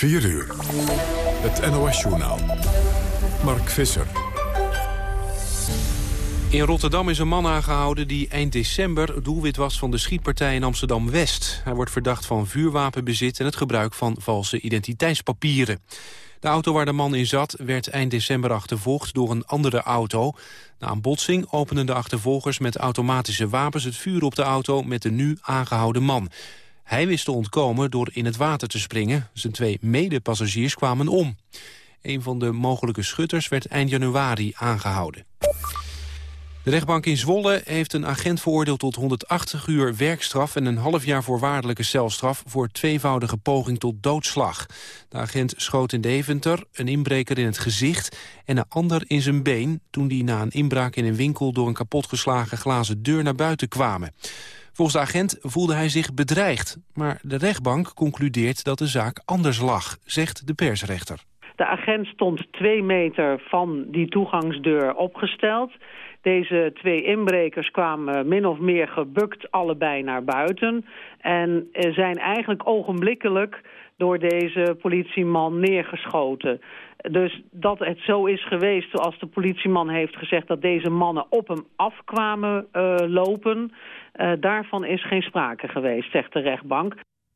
4 uur. Het NOS-journaal. Mark Visser. In Rotterdam is een man aangehouden die eind december doelwit was van de schietpartij in Amsterdam-West. Hij wordt verdacht van vuurwapenbezit en het gebruik van valse identiteitspapieren. De auto waar de man in zat werd eind december achtervolgd door een andere auto. Na een botsing openden de achtervolgers met automatische wapens het vuur op de auto met de nu aangehouden man. Hij wist te ontkomen door in het water te springen. Zijn twee medepassagiers kwamen om. Een van de mogelijke schutters werd eind januari aangehouden. De rechtbank in Zwolle heeft een agent veroordeeld tot 180 uur werkstraf... en een half jaar voorwaardelijke celstraf voor tweevoudige poging tot doodslag. De agent schoot in Deventer een inbreker in het gezicht en een ander in zijn been... toen die na een inbraak in een winkel door een kapotgeslagen glazen deur naar buiten kwamen. Volgens de agent voelde hij zich bedreigd. Maar de rechtbank concludeert dat de zaak anders lag, zegt de persrechter. De agent stond twee meter van die toegangsdeur opgesteld. Deze twee inbrekers kwamen min of meer gebukt allebei naar buiten. En zijn eigenlijk ogenblikkelijk door deze politieman neergeschoten. Dus dat het zo is geweest zoals de politieman heeft gezegd... dat deze mannen op hem afkwamen uh, lopen... Uh, daarvan is geen sprake geweest, zegt de rechtbank.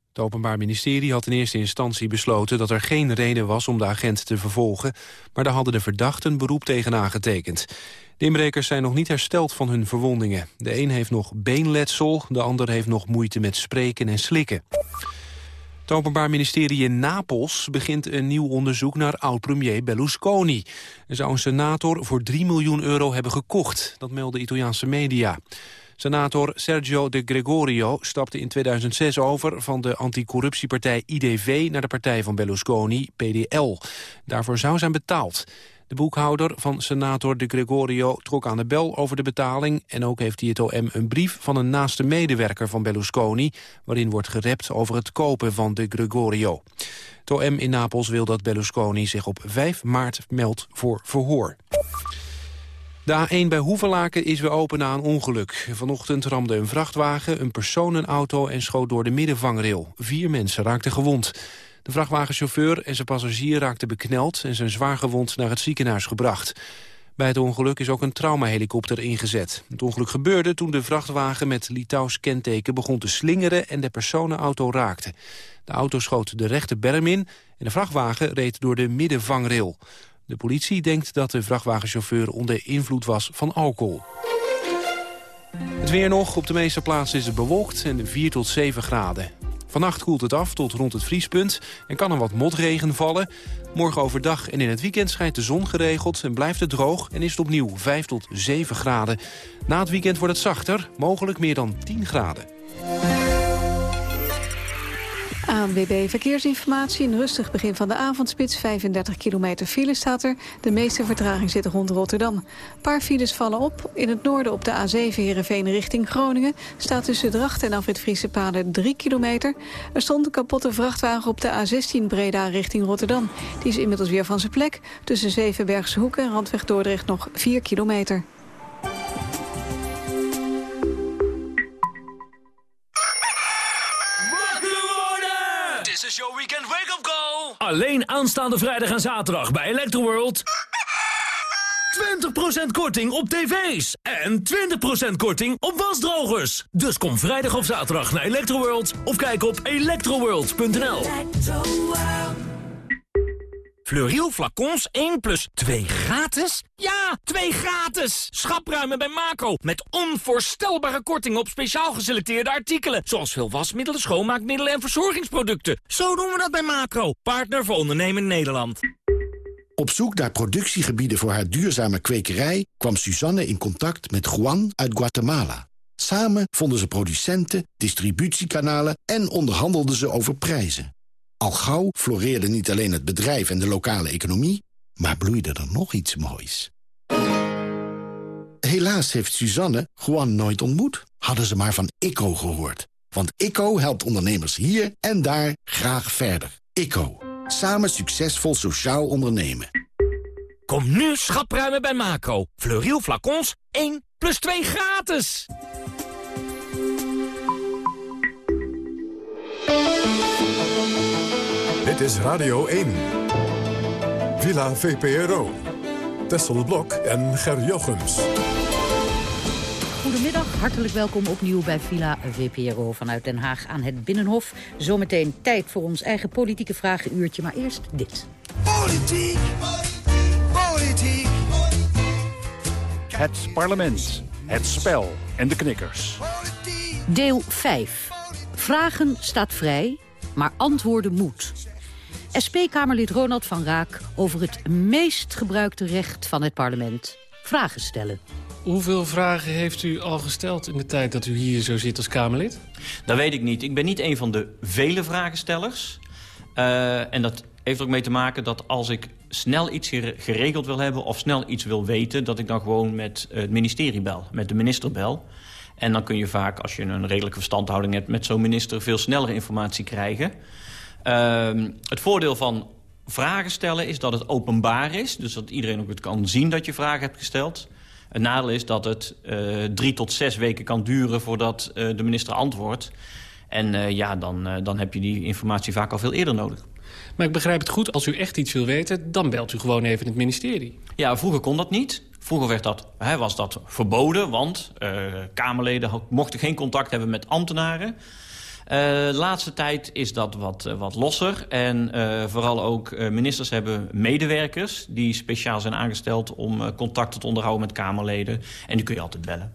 Het Openbaar Ministerie had in eerste instantie besloten dat er geen reden was om de agent te vervolgen, maar daar hadden de verdachten beroep tegen aangetekend. De inbrekers zijn nog niet hersteld van hun verwondingen. De een heeft nog beenletsel, de ander heeft nog moeite met spreken en slikken. Het Openbaar Ministerie in Napels begint een nieuw onderzoek naar oud-premier Berlusconi. Er zou een senator voor 3 miljoen euro hebben gekocht, dat melden Italiaanse media. Senator Sergio de Gregorio stapte in 2006 over van de anticorruptiepartij IDV naar de partij van Berlusconi, PDL. Daarvoor zou zijn betaald. De boekhouder van senator de Gregorio trok aan de bel over de betaling... en ook heeft hij het OM een brief van een naaste medewerker van Berlusconi... waarin wordt gerept over het kopen van de Gregorio. Het OM in Napels wil dat Berlusconi zich op 5 maart meldt voor verhoor. De A1 bij Hoevelaken is weer open na een ongeluk. Vanochtend ramde een vrachtwagen, een personenauto en schoot door de middenvangrail. Vier mensen raakten gewond. De vrachtwagenchauffeur en zijn passagier raakten bekneld... en zijn zwaargewond naar het ziekenhuis gebracht. Bij het ongeluk is ook een traumahelikopter ingezet. Het ongeluk gebeurde toen de vrachtwagen met Litouws kenteken begon te slingeren en de personenauto raakte. De auto schoot de rechte berm in en de vrachtwagen reed door de middenvangrail. De politie denkt dat de vrachtwagenchauffeur onder invloed was van alcohol. Het weer nog. Op de meeste plaatsen is het bewolkt en 4 tot 7 graden. Vannacht koelt het af tot rond het vriespunt en kan er wat motregen vallen. Morgen overdag en in het weekend schijnt de zon geregeld en blijft het droog... en is het opnieuw 5 tot 7 graden. Na het weekend wordt het zachter, mogelijk meer dan 10 graden. ANWB Verkeersinformatie. Een rustig begin van de avondspits. 35 kilometer file staat er. De meeste vertraging zit rond Rotterdam. Een paar files vallen op. In het noorden op de A7 Heerenveen richting Groningen... staat tussen Drachten en Afrit Friese Paden 3 kilometer. Er stond een kapotte vrachtwagen op de A16 Breda richting Rotterdam. Die is inmiddels weer van zijn plek. Tussen Zevenbergse Hoek en Randweg Dordrecht nog 4 kilometer. Weekend wake-up call. Alleen aanstaande vrijdag en zaterdag bij Electroworld. 20% korting op tv's. En 20% korting op wasdrogers. Dus kom vrijdag of zaterdag naar Electroworld. Of kijk op electroworld.nl. Fleuriel flacons 1 plus 2 gratis? Ja, 2 gratis! Schapruimen bij Macro. Met onvoorstelbare korting op speciaal geselecteerde artikelen. Zoals veel wasmiddelen, schoonmaakmiddelen en verzorgingsproducten. Zo doen we dat bij Macro. Partner voor ondernemen Nederland. Op zoek naar productiegebieden voor haar duurzame kwekerij... kwam Suzanne in contact met Juan uit Guatemala. Samen vonden ze producenten, distributiekanalen... en onderhandelden ze over prijzen. Al gauw floreerde niet alleen het bedrijf en de lokale economie... maar bloeide er nog iets moois. Helaas heeft Suzanne Juan nooit ontmoet. Hadden ze maar van ICO gehoord. Want ICO helpt ondernemers hier en daar graag verder. ICO. Samen succesvol sociaal ondernemen. Kom nu schapruimen bij Macro. Fleuriel flacons 1 plus 2 gratis. Dit is Radio 1. Villa VPRO. Tessel Blok en Ger Jochems. Goedemiddag, hartelijk welkom opnieuw bij Villa VPRO vanuit Den Haag aan het Binnenhof. Zometeen tijd voor ons eigen politieke vragenuurtje, maar eerst dit. Politiek, politiek. Het parlement, het spel en de knikkers. Deel 5. Vragen staat vrij, maar antwoorden moet. SP-Kamerlid Ronald van Raak over het meest gebruikte recht van het parlement. Vragen stellen. Hoeveel vragen heeft u al gesteld in de tijd dat u hier zo zit als Kamerlid? Dat weet ik niet. Ik ben niet een van de vele vragenstellers. Uh, en dat heeft ook mee te maken dat als ik snel iets geregeld wil hebben... of snel iets wil weten, dat ik dan gewoon met het ministerie bel. Met de minister bel. En dan kun je vaak, als je een redelijke verstandhouding hebt... met zo'n minister veel sneller informatie krijgen. Uh, het voordeel van vragen stellen is dat het openbaar is. Dus dat iedereen ook het kan zien dat je vragen hebt gesteld. Het nadeel is dat het uh, drie tot zes weken kan duren voordat uh, de minister antwoordt. En uh, ja, dan, dan heb je die informatie vaak al veel eerder nodig. Maar ik begrijp het goed, als u echt iets wil weten... dan belt u gewoon even het ministerie. Ja, vroeger kon dat niet. Vroeger werd dat, hè, was dat verboden, want Kamerleden mochten geen contact hebben met ambtenaren. De uh, laatste tijd is dat wat, uh, wat losser. En uh, vooral ook ministers hebben medewerkers... die speciaal zijn aangesteld om contacten te onderhouden met Kamerleden. En die kun je altijd bellen.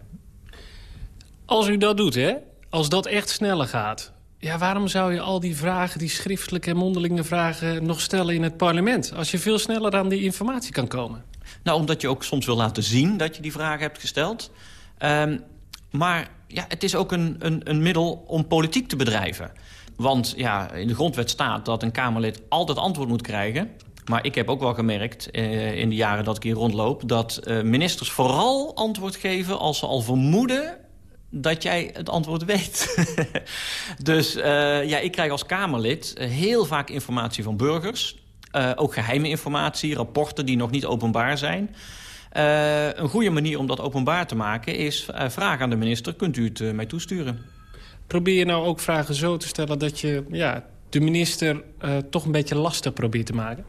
Als u dat doet, hè? Als dat echt sneller gaat... Ja, waarom zou je al die vragen, die schriftelijke en mondelinge vragen... nog stellen in het parlement? Als je veel sneller aan die informatie kan komen. Nou, omdat je ook soms wil laten zien dat je die vragen hebt gesteld. Um, maar ja, het is ook een, een, een middel om politiek te bedrijven. Want ja, in de grondwet staat dat een Kamerlid altijd antwoord moet krijgen. Maar ik heb ook wel gemerkt eh, in de jaren dat ik hier rondloop... dat eh, ministers vooral antwoord geven als ze al vermoeden dat jij het antwoord weet. dus uh, ja, ik krijg als Kamerlid heel vaak informatie van burgers. Uh, ook geheime informatie, rapporten die nog niet openbaar zijn... Uh, een goede manier om dat openbaar te maken is vragen aan de minister. Kunt u het uh, mij toesturen? Probeer je nou ook vragen zo te stellen dat je ja, de minister toch een beetje lastig probeert te maken?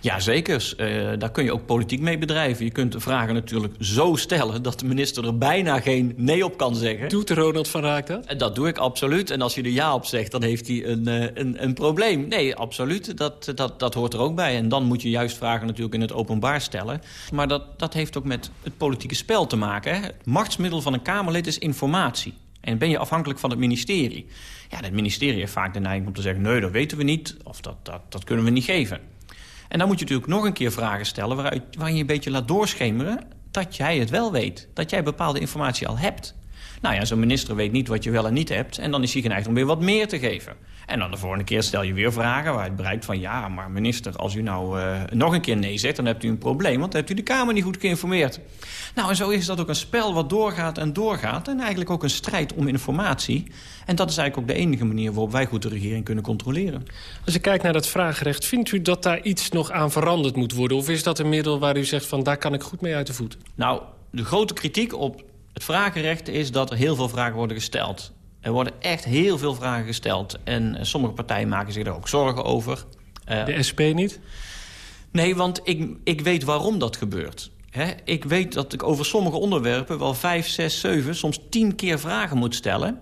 Ja, zeker. Uh, daar kun je ook politiek mee bedrijven. Je kunt de vragen natuurlijk zo stellen... dat de minister er bijna geen nee op kan zeggen. Doet Ronald van Raak dat? En dat doe ik absoluut. En als je er ja op zegt, dan heeft hij een, een, een probleem. Nee, absoluut. Dat, dat, dat hoort er ook bij. En dan moet je juist vragen natuurlijk in het openbaar stellen. Maar dat, dat heeft ook met het politieke spel te maken. Hè? Het machtsmiddel van een Kamerlid is informatie. En ben je afhankelijk van het ministerie. Ja, het ministerie heeft vaak de neiging om te zeggen... nee, dat weten we niet, of dat, dat, dat kunnen we niet geven. En dan moet je natuurlijk nog een keer vragen stellen... waaruit, waarin je een beetje laat doorschemeren dat jij het wel weet. Dat jij bepaalde informatie al hebt. Nou ja, zo'n minister weet niet wat je wel en niet hebt... en dan is hij geneigd om weer wat meer te geven. En dan de volgende keer stel je weer vragen waaruit bereikt van... ja, maar minister, als u nou uh, nog een keer nee zegt, dan hebt u een probleem... want dan hebt u de Kamer niet goed geïnformeerd. Nou, en zo is dat ook een spel wat doorgaat en doorgaat... en eigenlijk ook een strijd om informatie. En dat is eigenlijk ook de enige manier waarop wij goed de regering kunnen controleren. Als ik kijk naar dat vragenrecht, vindt u dat daar iets nog aan veranderd moet worden? Of is dat een middel waar u zegt van daar kan ik goed mee uit de voeten? Nou, de grote kritiek op het vragenrecht is dat er heel veel vragen worden gesteld. Er worden echt heel veel vragen gesteld. En sommige partijen maken zich daar ook zorgen over. Uh, de SP niet? Nee, want ik, ik weet waarom dat gebeurt. He, ik weet dat ik over sommige onderwerpen wel vijf, zes, zeven... soms tien keer vragen moet stellen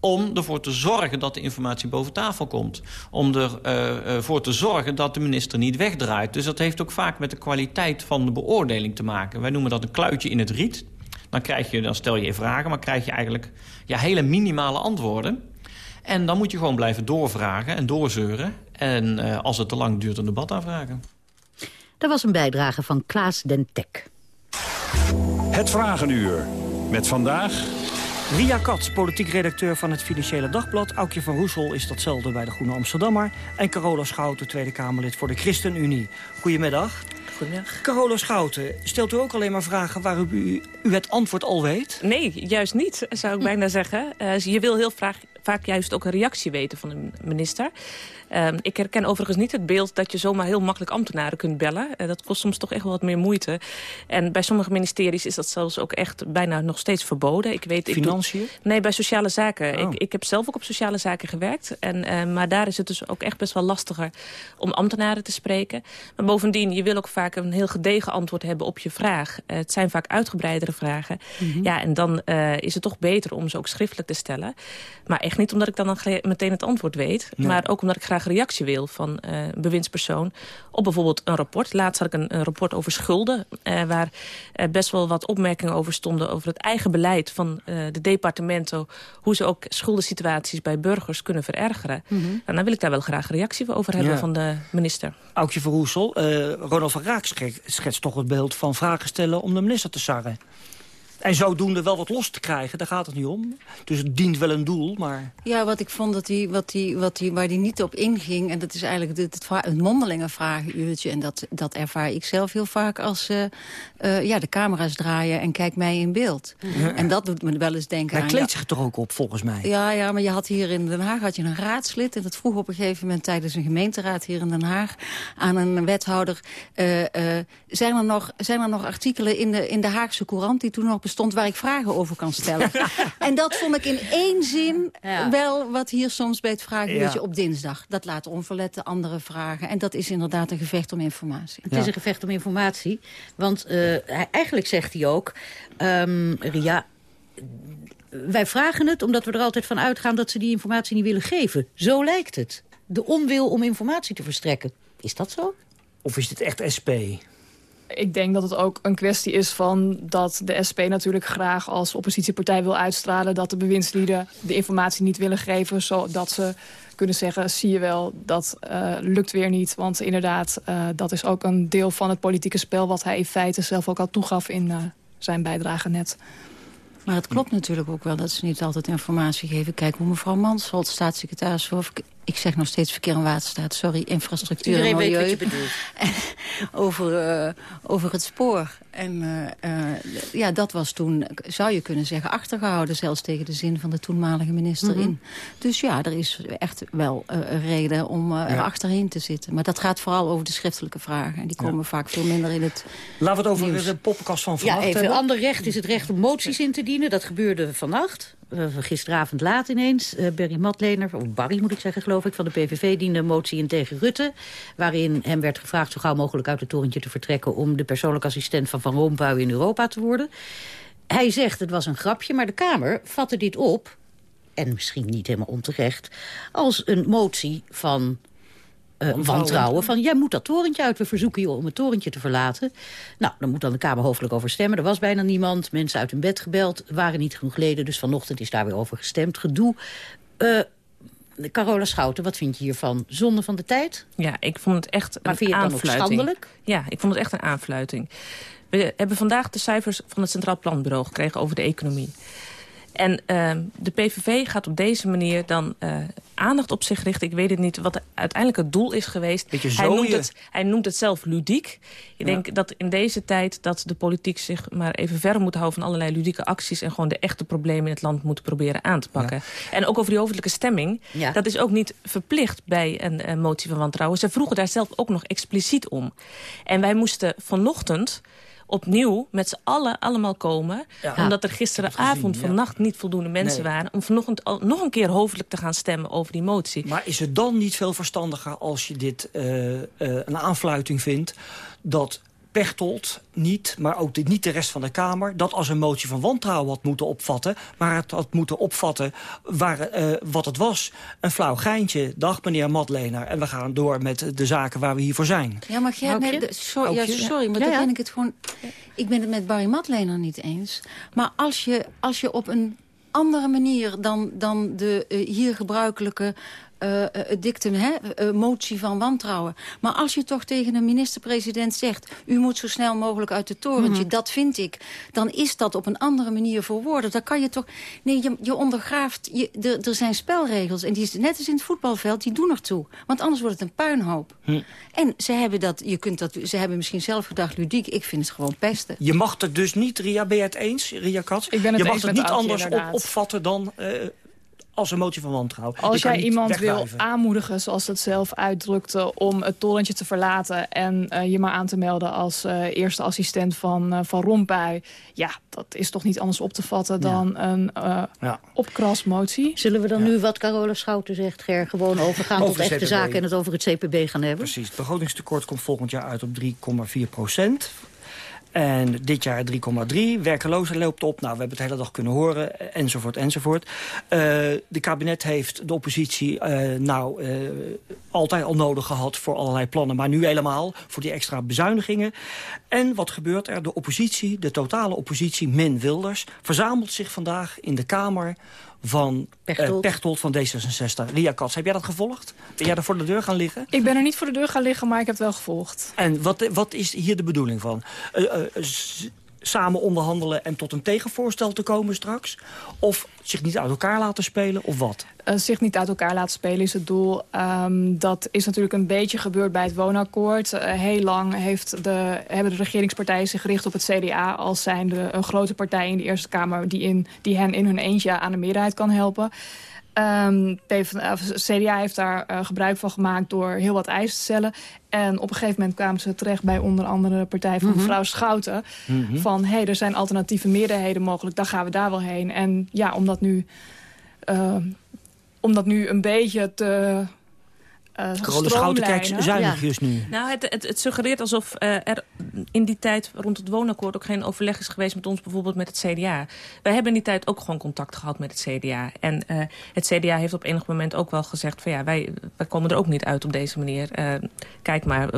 om ervoor te zorgen dat de informatie boven tafel komt. Om ervoor uh, te zorgen dat de minister niet wegdraait. Dus dat heeft ook vaak met de kwaliteit van de beoordeling te maken. Wij noemen dat een kluitje in het riet. Dan, krijg je, dan stel je vragen, maar krijg je eigenlijk ja, hele minimale antwoorden. En dan moet je gewoon blijven doorvragen en doorzeuren. En uh, als het te lang duurt, een debat aanvragen. Dat was een bijdrage van Klaas Den Tek. Het Vragenuur. Met vandaag... Ria Katz, politiek redacteur van het Financiële Dagblad. Aukje van Roesel is datzelfde bij de Groene Amsterdammer. En Carola Schouten, Tweede Kamerlid voor de ChristenUnie. Goedemiddag. Goedemiddag. Carola Schouten, stelt u ook alleen maar vragen waarop u, u het antwoord al weet? Nee, juist niet, zou ik bijna zeggen. Uh, je wil heel vaak, vaak juist ook een reactie weten van een minister. Ehm, ik herken overigens niet het beeld dat je zomaar heel makkelijk ambtenaren kunt bellen. Uh, dat kost soms toch echt wel wat meer moeite. En bij sommige ministeries is dat zelfs ook echt bijna nog steeds verboden. Ik weet, Financiën? Ik doe, nee, bij sociale zaken. Oh. Ik, ik heb zelf ook op sociale zaken gewerkt. En, uh, maar daar is het dus ook echt best wel lastiger om ambtenaren te spreken. Maar bovendien, je wil ook vaak een heel gedegen antwoord hebben op je vraag. Uh, het zijn vaak uitgebreidere vragen. Mm -hmm. Ja, en dan is het toch beter om ze ook schriftelijk te stellen. Maar echt niet omdat ik dan, dan meteen het antwoord weet. Nee. Maar ook omdat ik graag reactie wil van uh, een bewindspersoon. Op bijvoorbeeld een rapport. Laatst had ik een, een rapport over schulden. Uh, waar best wel wat opmerkingen over stonden. Over het eigen beleid van de departementen. Hoe ze ook schuldensituaties bij burgers kunnen verergeren. Mm -hmm. En dan wil ik daar wel graag reactie over hebben ja. van de minister. Aukje van Roesel, Ronald van Raak schetst toch het beeld van vragen stellen om de minister te sarren. En zodoende wel wat los te krijgen, daar gaat het niet om. Dus het dient wel een doel, maar... Ja, wat ik vond dat die, wat die, wat die, waar die niet op inging... en dat is eigenlijk het, het, het mondelinge vragenuurtje... en dat, dat ervaar ik zelf heel vaak als uh, uh, ja, de camera's draaien... en kijk mij in beeld. Ja. En dat doet me wel eens denken Hij aan... kleedt zich toch ook op, volgens mij? Ja, ja, maar je had hier in Den Haag had je een raadslid... en dat vroeg op een gegeven moment tijdens een gemeenteraad hier in Den Haag... aan een wethouder... Uh, zijn, er nog, zijn er nog artikelen in de, in de Haagse Courant... die toen nog bestond waar ik vragen over kan stellen. en dat vond ik in één zin ja. wel wat hier soms bij het vragenuurtje ja. op dinsdag. Dat laat onverletten andere vragen. En dat is inderdaad een gevecht om informatie. Het ja. is een gevecht om informatie. Want uh, eigenlijk zegt hij ook... Um, Ria, wij vragen het omdat we er altijd van uitgaan... dat ze die informatie niet willen geven. Zo lijkt het. De onwil om informatie te verstrekken. Is dat zo? Of is dit echt SP? Ik denk dat het ook een kwestie is van dat de SP natuurlijk graag als oppositiepartij wil uitstralen... dat de bewindslieden de informatie niet willen geven... zodat ze kunnen zeggen, zie je wel, dat uh, lukt weer niet. Want inderdaad, uh, dat is ook een deel van het politieke spel... wat hij in feite zelf ook al toegaf in uh, zijn bijdrage net. Maar het klopt natuurlijk ook wel dat ze niet altijd informatie geven. Kijk hoe mevrouw Mansholt, staatssecretaris... Of ik zeg nog steeds verkeer en waterstaat, sorry, infrastructuur Iedereen en milieu. weet wat je bedoelt. over, uh, over het spoor. En uh, uh, ja, dat was toen, zou je kunnen zeggen, achtergehouden... zelfs tegen de zin van de toenmalige minister mm -hmm. in. Dus ja, er is echt wel een reden om ja. er achterheen te zitten. Maar dat gaat vooral over de schriftelijke vragen. En die komen ja. vaak veel minder in het Laten we het over nieuws. de poppenkast van vannacht Ja, even hebben. ander recht is het recht om moties in te dienen. Dat gebeurde vannacht. Gisteravond laat ineens. Uh, Barry Matlener, of Barry moet ik zeggen geloof ik, van de PVV diende een motie in tegen Rutte. Waarin hem werd gevraagd zo gauw mogelijk uit het torentje te vertrekken... om de persoonlijke assistent van Van Rompuy in Europa te worden. Hij zegt het was een grapje, maar de Kamer vatte dit op... en misschien niet helemaal onterecht... als een motie van uh, wantrouwen. Van, jij moet dat torentje uit, we verzoeken je om het torentje te verlaten. Nou, dan moet dan de Kamer hoofdelijk over stemmen. Er was bijna niemand, mensen uit hun bed gebeld, waren niet genoeg leden. Dus vanochtend is daar weer over gestemd. Gedoe. Uh, Carola Schouten, wat vind je hiervan? Zonde van de tijd? Ja, ik vond het echt maar een aanfluiting. Ja, ik vond het echt een aanfluiting. We hebben vandaag de cijfers van het Centraal Planbureau gekregen over de economie. En uh, de PVV gaat op deze manier dan uh, aandacht op zich richten. Ik weet het niet wat uiteindelijk het doel is geweest. Hij noemt, het, hij noemt het zelf ludiek. Ik ja. denk dat in deze tijd dat de politiek zich maar even ver moet houden... van allerlei ludieke acties... en gewoon de echte problemen in het land moet proberen aan te pakken. Ja. En ook over die hoofdelijke stemming. Ja. Dat is ook niet verplicht bij een, een motie van wantrouwen. Ze vroegen daar zelf ook nog expliciet om. En wij moesten vanochtend opnieuw met z'n allen allemaal komen. Ja. Omdat er gisteravond gezien, vannacht niet voldoende mensen nee. waren... om vanochtend al, nog een keer hoofdelijk te gaan stemmen over die motie. Maar is het dan niet veel verstandiger als je dit uh, uh, een aanfluiting vindt... dat Pechtold niet, maar ook de, niet de rest van de Kamer... dat als een motie van wantrouwen had moeten opvatten... maar het had moeten opvatten waar, uh, wat het was. Een flauw geintje. Dag, meneer Madlener. En we gaan door met de zaken waar we hier voor zijn. Ja, maar jij, nee, sorry, ja, sorry, maar ja, dan ben ik het gewoon... Ik ben het met Barry Madlener niet eens. Maar als je, als je op een andere manier dan, dan de uh, hier gebruikelijke... Uh, dictum, hè? Uh, motie van wantrouwen. Maar als je toch tegen een minister-president zegt... u moet zo snel mogelijk uit het torentje, mm -hmm. dat vind ik... dan is dat op een andere manier verwoorden. Dan kan je toch... Nee, je, je ondergraaft... Je, er, er zijn spelregels, en die is net als in het voetbalveld, die doen ertoe. Want anders wordt het een puinhoop. Hm. En ze hebben, dat, je kunt dat, ze hebben misschien zelf gedacht, ludiek, ik vind het gewoon pesten. Je mag het dus niet, Ria, ben je het eens, Ria Kat? Ik ben het je mag eens het niet anders op, opvatten dan... Uh, als een motie van wantrouwen. Als jij iemand wil aanmoedigen, zoals het zelf uitdrukte... om het torentje te verlaten en uh, je maar aan te melden... als uh, eerste assistent van, uh, van Rompuy... ja, dat is toch niet anders op te vatten dan ja. een ja. opkrasmotie. Zullen we dan nu wat Carola Schouten zegt, Ger... gewoon overgaan over tot echte zaken en het over het CPB gaan hebben? Precies. Het begrotingstekort komt volgend jaar uit op 3,4 procent. En dit jaar 3,3. Werkeloosheid loopt op. Nou, we hebben het de hele dag kunnen horen. Enzovoort, enzovoort. Uh, de kabinet heeft de oppositie uh, nou uh, altijd al nodig gehad voor allerlei plannen. Maar nu helemaal voor die extra bezuinigingen. En wat gebeurt er? De oppositie, de totale oppositie, min Wilders... verzamelt zich vandaag in de Kamer van Pechtold, uh, Pechtold van D66. Ria Katz, heb jij dat gevolgd? Ben jij er voor de deur gaan liggen? Ik ben er niet voor de deur gaan liggen, maar ik heb het wel gevolgd. En wat, wat is hier de bedoeling van? Uh, uh, samen onderhandelen en tot een tegenvoorstel te komen straks? Of zich niet uit elkaar laten spelen, of wat? Uh, zich niet uit elkaar laten spelen is het doel. Um, dat is natuurlijk een beetje gebeurd bij het woonakkoord. Uh, heel lang heeft de, hebben de regeringspartijen zich gericht op het CDA... als zijnde een grote partij in de Eerste Kamer... die, in, die hen in hun eentje aan de meerderheid kan helpen. Um, CDA heeft daar uh, gebruik van gemaakt door heel wat eisen te stellen. En op een gegeven moment kwamen ze terecht bij onder andere de partij van mm -hmm. mevrouw Schouten. Mm -hmm. Van, hé, hey, er zijn alternatieve meerderheden mogelijk, dan gaan we daar wel heen. En ja, om dat nu, uh, om dat nu een beetje te uh, Carole Schouten kijkt zuinigjes ja. nu. Nou, het, het, het suggereert alsof uh, er in die tijd rond het woonakkoord... ook geen overleg is geweest met ons bijvoorbeeld met het CDA. Wij hebben in die tijd ook gewoon contact gehad met het CDA. En uh, het CDA heeft op enig moment ook wel gezegd... van ja, wij, wij komen er ook niet uit op deze manier. kijk maar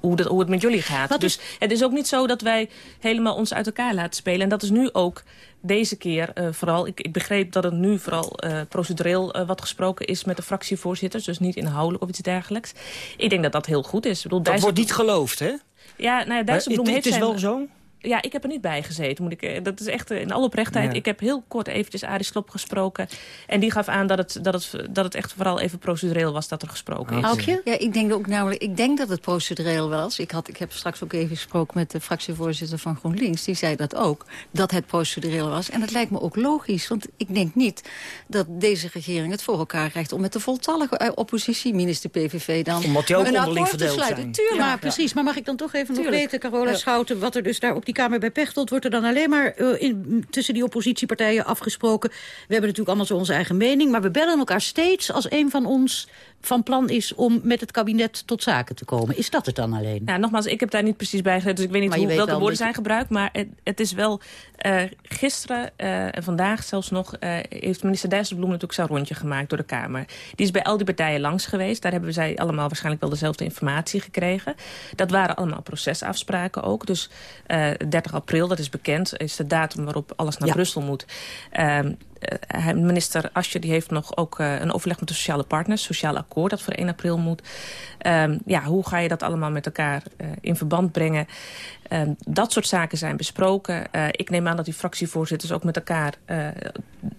hoe, dat, hoe het met jullie gaat. Wat dus is... het is ook niet zo dat wij helemaal ons uit elkaar laten spelen. En dat is nu ook deze keer uh, vooral... Ik, ik begreep dat het nu vooral uh, procedureel uh, wat gesproken is met de fractievoorzitters. Dus niet inhoudelijk of iets dergelijks. Ik denk dat dat heel goed is. Ik bedoel, dat wordt niet geloofd, hè? Ja, nou ja, Dijsselbloem heeft Het is zijn... wel zo? Ja, ik heb er niet bij gezeten. Moet ik, dat is echt in alle oprechtheid. Ja. Ik heb heel kort eventjes Arie Slop gesproken. En die gaf aan dat het, dat, het, dat het echt vooral even procedureel was dat er gesproken is. Aukje? Ja, ik denk ook namelijk, ik denk dat het procedureel was. Ik, had, ik heb straks ook even gesproken met de fractievoorzitter van GroenLinks. Die zei dat ook, dat het procedureel was. En dat lijkt me ook logisch. Want ik denk niet dat deze regering het voor elkaar krijgt... om met de voltallige oppositie, minister PVV dan... Omdat die ook onderling verdeeld zijn. Tuurlijk, ja, maar precies. Maar mag ik dan toch even Tuurlijk. nog weten, Carola Schouten... wat er dus daar op die Kamer bij Pechtold wordt er dan alleen maar uh, in, tussen die oppositiepartijen afgesproken. We hebben natuurlijk allemaal zo onze eigen mening, maar we bellen elkaar steeds als een van ons van plan is om met het kabinet tot zaken te komen. Is dat het dan alleen? Ja, nogmaals, ik heb daar niet precies bij gezet, dus ik weet niet hoe, welke woorden zijn gebruikt. Maar het, het is wel, uh, gisteren uh, en vandaag zelfs nog, uh, heeft minister Dijsselbloem natuurlijk zo'n rondje gemaakt door de Kamer. Die is bij al die partijen langs geweest. Daar hebben zij allemaal waarschijnlijk wel dezelfde informatie gekregen. Dat waren allemaal procesafspraken ook. Dus 30 april, dat is bekend, is de datum waarop alles naar ja. Brussel moet. Um, uh, minister Asje die heeft nog ook uh, een overleg met de sociale partners. Sociaal akkoord dat voor 1 april moet. Um, ja, hoe ga je dat allemaal met elkaar uh, in verband brengen? Um, dat soort zaken zijn besproken. ik neem aan dat die fractievoorzitters ook met elkaar...